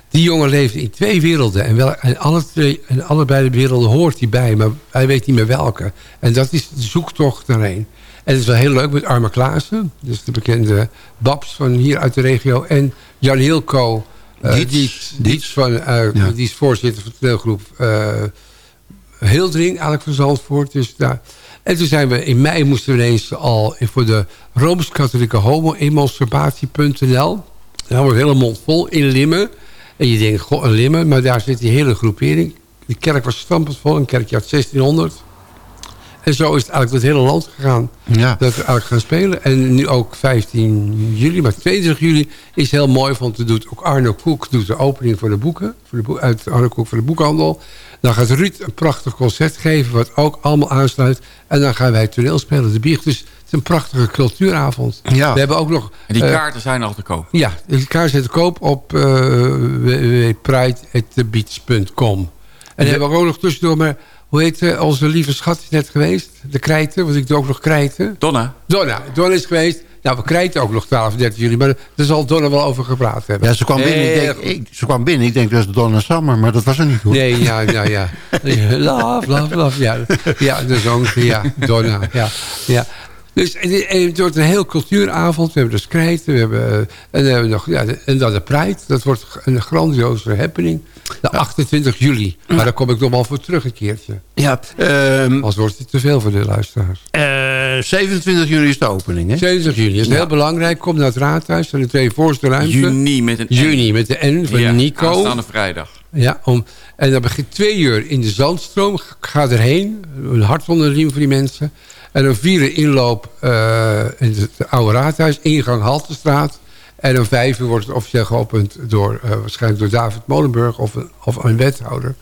Die jongen leeft in twee werelden. En, wel, en, alle twee, en allebei de werelden hoort hij bij. Maar hij weet niet meer welke. En dat is de zoektocht daarheen. En het is wel heel leuk met Arme Klaassen. Dus de bekende Babs van hier uit de regio. En Jan Hilco. Eh, Dietz. die, Dietz van, eh, Ja. die is voorzitter van de toneelgroep uh, Hildring. Eigenlijk van Zandvoort. Dus daar... En toen zijn we in mei moesten we ineens al voor de Rooms-Katholieke Homo-emancipatie.nl. Daar wordt hele mond vol in Limmen. En je denkt, goh, een Limmen, maar daar zit die hele groepering. De kerk was stampend vol, een kerkje uit 1600. En zo is het eigenlijk door het hele land gegaan. Ja. Dat we eigenlijk gaan spelen. En nu ook 15 juli, maar 22 juli is heel mooi. Want doet ook Arno Koek doet de opening voor de boeken. Voor de boek, uit Arno Koek voor de boekhandel. Dan gaat Ruud een prachtig concert geven. Wat ook allemaal aansluit. En dan gaan wij toneel spelen. De Biecht. Dus het is een prachtige cultuuravond. Ja. We hebben ook nog... En die eh, kaarten zijn al te koop. ja, de kaart zit te koop op uh. En dan hebben we ook nog tussendoor... Maar hoe heet uh, onze lieve schat is net geweest? De Krijten, want ik doe ook nog Krijten. Donna. Donna. Donna is geweest. Nou, we krijten ook nog 12, 13 juli. Maar daar zal Donna wel over gepraat hebben. Ja, ze kwam, binnen, ik denk, ik, ze kwam binnen. Ik denk, dat is Donna Summer. Maar dat was er niet goed. Nee, ja, nou ja. love, love, love. Ja, ja de zong. Ja, Donna. Ja, ja. Dus het wordt een heel cultuuravond. We hebben dus krijten. We hebben, en dan hebben we nog, ja, en dan de Pride. Dat wordt een grandioze happening. De 28 juli. Maar daar kom ik nog wel voor terug een keertje. Ja. Um, Anders wordt het te veel voor de luisteraars. Uh, 27 juli is de opening, hè? 27 juli. is ja. heel belangrijk. Kom naar het raadhuis. En de twee voorste ruimte. Juni met een N. Juni met de N van ja, Nico. Aanstaande vrijdag. Ja, om, en dan begint twee uur in de Zandstroom. Ga erheen. Een hart onder de riem voor die mensen. En een vierde inloop uh, in het oude raadhuis. Ingang Haltestraat. En om vijf uur wordt het officieel geopend door, eh, waarschijnlijk door David Molenburg of of een wethouder.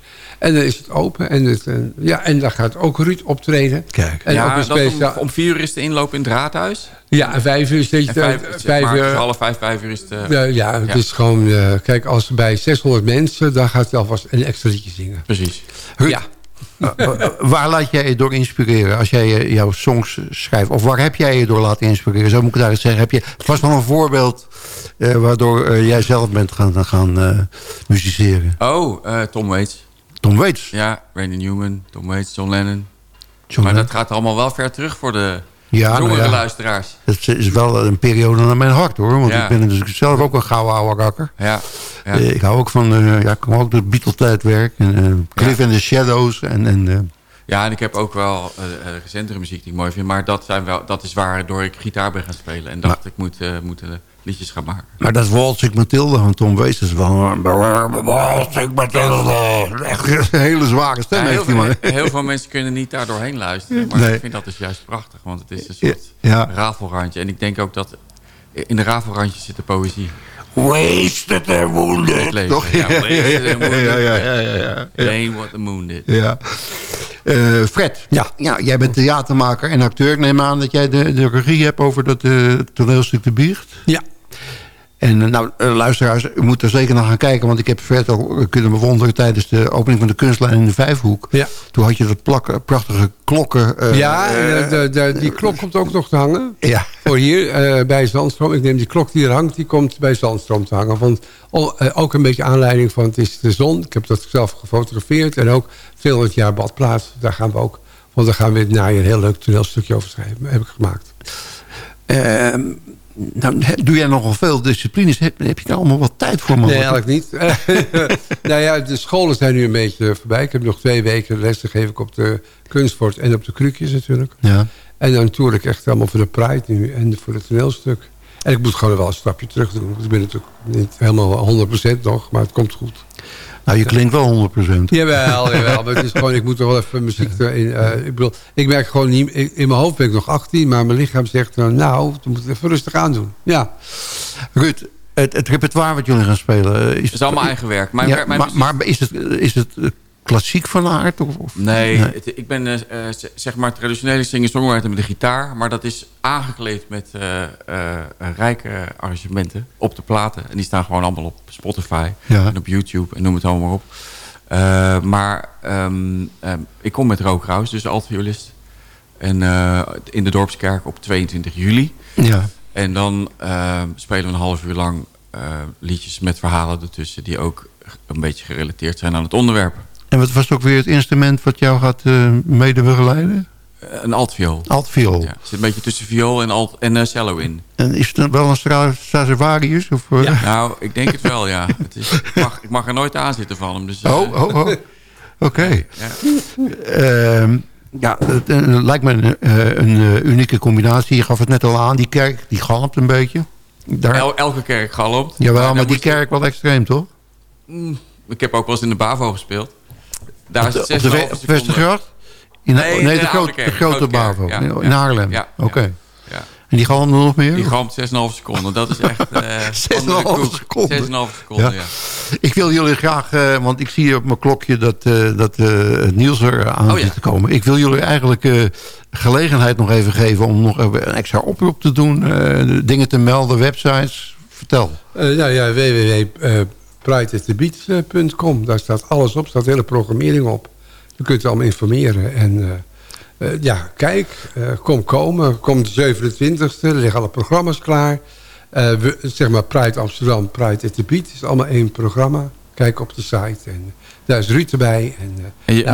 En dan is het open. En, het, en, ja, en dan gaat ook Ruud optreden. Kijk. En ja, ook een dat om, vier uur is de inloop in het raadhuis. Ja, en vijf uur vijf, vijf, vijf uur... half vijf, vijf uur is het... eh, Ja, ja, het Ja. is gewoon... eh, kijk, als er bij 600 mensen... dan gaat hij alvast een extra liedje zingen. Precies. Ja. Eh, waar laat jij je door inspireren als jij eh, jouw songs schrijft? Of waar heb jij je door laten inspireren? Zo moet ik het eigenlijk zeggen. Heb je vast wel een voorbeeld eh, waardoor eh, jij zelf bent gaan, gaan eh, musiceren? Oh, eh, Tom Waits. Tom Waits? Ja, Randy Newman, Tom Waits, John Lennon. John maar Lennon. dat gaat allemaal wel ver terug voor de Ja, jongere nou ja. luisteraars. Het is wel een periode naar mijn hart hoor. Want Ja. ik ben dus zelf ook een gouden oude rakker. Ja, ja. Eh, ik hou ook van eh, ja, ik kom ook de Beatle-tijdwerk. En, eh, Cliff and the Shadows. En, en, Ja, en ik heb ook wel recentere muziek die ik mooi vind. Maar dat, zijn wel, dat is waardoor ik gitaar ben gaan spelen. En dacht, ik moet, moet liedjes gaan maken. maar dat Waltzing Matilda van Tom Waits is wel... Waltzing Matilda. Echt een hele zware stem Ja, heel, heeft die man. heel veel mensen kunnen niet daar doorheen luisteren. Maar Nee. ik vind dat dus juist prachtig. Want het is een soort Ja. rafelrandje. En ik denk ook dat in de rafelrandjes zit de poëzie. Wasted and wounded. Toch? ja, Ja, wasted and wounded. ja, ja, ja, ja, what the moon did. Ja. Eh, Fred, ja. Ja, jij bent theatermaker en acteur. Ik neem aan dat jij de, de regie hebt over dat eh, toneelstuk De Biecht. Ja. En eh, nou, eh, luisteraars, u moet er zeker naar gaan kijken... want ik heb ook eh, kunnen bewonderen... tijdens de opening van de kunstlijn in de Vijfhoek. Ja. Toen had je dat plak, prachtige klokken... eh, ja, en, de, de, die klok komt ook nog te hangen. Ja. Voor hier, eh, bij Zandstroom. Ik neem die klok die er hangt, die komt bij Zandstroom te hangen. Want oh, ook een beetje aanleiding van het is de zon. Ik heb dat zelf gefotografeerd. En ook 200 jaar badplaats. Daar gaan we ook, want daar gaan we het najaar een heel leuk toneelstukje over schrijven. Heb ik gemaakt. Nou, doe jij nogal veel disciplines? Heb, heb je daar allemaal wat tijd voor? man? Nee, eigenlijk niet. nou ja, de scholen zijn nu een beetje voorbij. Ik heb nog twee weken lessen geef ik op de kunstsport en op de krukjes natuurlijk. Ja. En dan toer ik echt allemaal voor de Pride nu en voor het toneelstuk. En ik moet gewoon wel een stapje terug doen. Ik ben natuurlijk niet helemaal 100% nog, maar het komt goed. Nou, je klinkt wel 100%. Jawel, jawel. Maar het is gewoon, ik moet er wel even muziek erin. eh, ik bedoel, ik merk gewoon niet, ik- in mijn hoofd ben ik nog 18, maar mijn lichaam zegt, eh, nou, we moeten het even rustig aandoen. Ja. Ruud, het, het repertoire wat jullie gaan spelen... eh, Is Het is allemaal eigen werk. Mijn, Ja, werk- mijn maar, maar is het, is het eh, klassiek van aard? Of, of- Nee, het- ik ben eh, eh, zeg maar traditionele singer-songwriter met de gitaar. Maar dat is aangekleed met eh, rijke arrangementen op de platen. En die staan gewoon allemaal op Spotify Ja. en op YouTube en noem het allemaal op. Maar ehm, ehm, ik kom met Rookraus, dus altviolist. En in de Dorpskerk op 22 juli. Ja. En dan spelen we een half uur lang liedjes met verhalen ertussen... die ook een beetje gerelateerd zijn aan het onderwerp. En wat was ook weer het instrument wat jou gaat eh, mede begeleiden? Een altviool. Altviool. Ja, zit een beetje tussen viool en, alt en eh, cello in. En is het wel een Stra- Stradivarius? Of, eh? Nou, ik denk het wel, ja. Het is, ik, mag, ik mag er nooit aan zitten van hem. Dus, Oh, oh, oh. Oké. Ja. Ehm, ja, het lijkt me een, een unieke combinatie. Je gaf het net al aan, die kerk, die galmt een beetje. Daar, El- elke kerk galmt. jawel, maar, die kerk wel extreem, toch? Mm, ik heb ook wel eens in de BAVO gespeeld. Daar is op het de, 6,5 op de seconden. Vestergracht? In, Nee, nee, de de, grote, de Bavo. ja, in ja. Haarlem. Ja, Oké. ja. En die galmt er nog meer? Die galmt 6,5 seconden. Dat is echt... eh, 6,5 andere koek. seconden. 6,5 seconden, ja. Ik wil jullie graag, eh, want ik zie op mijn klokje dat, eh, dat eh, het nieuws er aan Oh, ja. zit te komen. Ik wil jullie eigenlijk eh, gelegenheid nog even geven om nog even een extra oproep te doen. eh, dingen te melden, websites. Vertel. Eh, nou ja, www.prideatthebeach.com. Daar staat alles op, staat hele programmering op. Je kunt je allemaal informeren. En eh, eh, ja, kijk, eh, kom komen. Kom de 27e, er liggen alle programma's klaar. We, zeg maar Pride Amsterdam, Pride at the Beach. is allemaal één programma. Kijk op de site. En daar is Ruud erbij. En, En, je-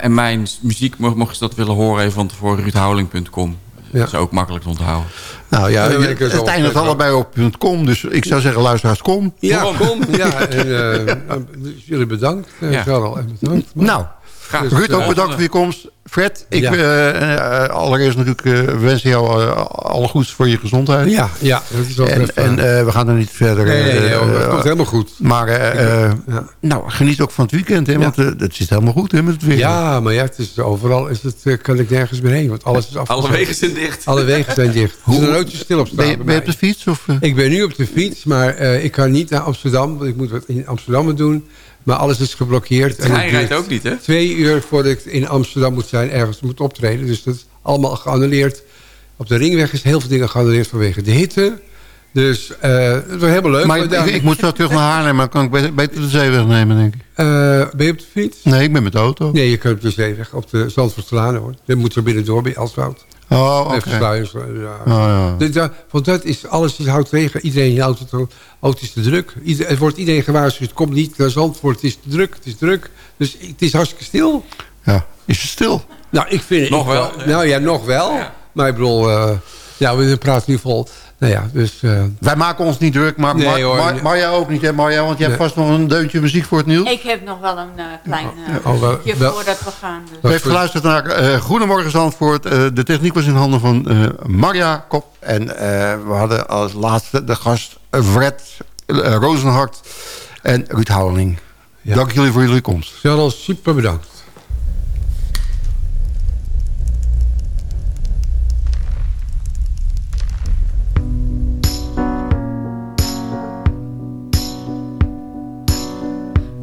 en mijn- muziek, mo- mocht je dat willen horen, even van tevoren, ruudhouweling.com. Ja. Dat is ook makkelijk te onthouden. Nou ja, het op eindigt allebei op .com. Dus ik zou zeggen, luisteraars, kom. ja, kom. Ja, en, eh, dus jullie bedankt, Ja. Charles. Bedankt. Nou, Graag. Dus, Ruud, ook bedankt voor je komst. Fred, ik Ja. eh, eh, allereerst natuurlijk eh, wensen jou alle goeds voor je gezondheid. Ja, ja, dat is wel En, even- en eh, we gaan er niet verder... Nee, nee, dat komt helemaal goed. Maar eh, eh, nou, geniet ook van het weekend, hè, want het zit helemaal goed hè, met het weer. Ja, maar ja, het is, overal is het, kan ik nergens meer heen. Want alles is af. Alle wegen zijn dicht. Alle wegen zijn dicht. Er is een roodje stil op staan. Ben je, bij ben je op mij. de fiets? Of, eh? Ik ben nu op de fiets, maar eh, ik kan niet naar Amsterdam. Want ik moet wat in Amsterdam doen. Maar alles is geblokkeerd. De trein duurt rijdt ook niet, hè? Twee uur voordat ik in Amsterdam moet zijn, ergens moet optreden. Dus dat is allemaal geannuleerd. Op de ringweg is heel veel dingen geannuleerd vanwege de hitte. Dus eh, het was helemaal leuk. Maar ik, daar- ik, ik moet zo terug naar Haarlem, maar kan ik beter, de zeeweg nemen, denk ik. Eh, ben je op de fiets? Nee, ik ben met de auto. Nee, je kunt op de zeeweg, op de Zandvoortlaan hoor. Dan moet er binnendoor bij Aswoud. Oh, oké. Even sluizen. Ja. Oh, ja. Want dat is, alles is houdt tegen. Iedereen in de auto, auto is te druk. Ieder, het wordt iedereen gewaarschuwd. Kom niet naar Zandvoort, het is te druk, het is druk. Dus het is hartstikke stil. Ja, is het stil? Nou, ik vind... Nog ik- wel, ja. Nou ja, nog wel. Maar ik bedoel... eh, ja, we praten nu vol. Nou ja, dus... eh, Wij maken ons niet druk, maar Nee, Mar- hoor. Mar- Marja ook niet, hè Marja? Want je hebt vast nog een deuntje muziek voor het nieuws. Ik heb nog wel een eh, klein eh Oh, wel- muziekje wel- voordat we gaan. Dus. U heeft geluisterd naar eh Goedemorgen Zandvoort. Eh, de techniek was in handen van eh, Marja Kop. En eh, we hadden als laatste de gast eh, Fred eh, Rozenhart en Ruud Houweling. Ja. Dank jullie voor jullie komst. Charles, super bedankt.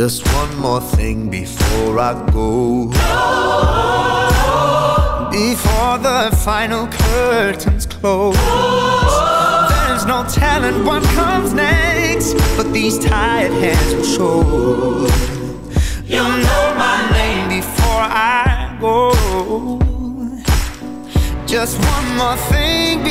Just one more thing before I go. Before the final curtains close. There's no telling what comes next, but these tired hands will show. I go. Just one more thing before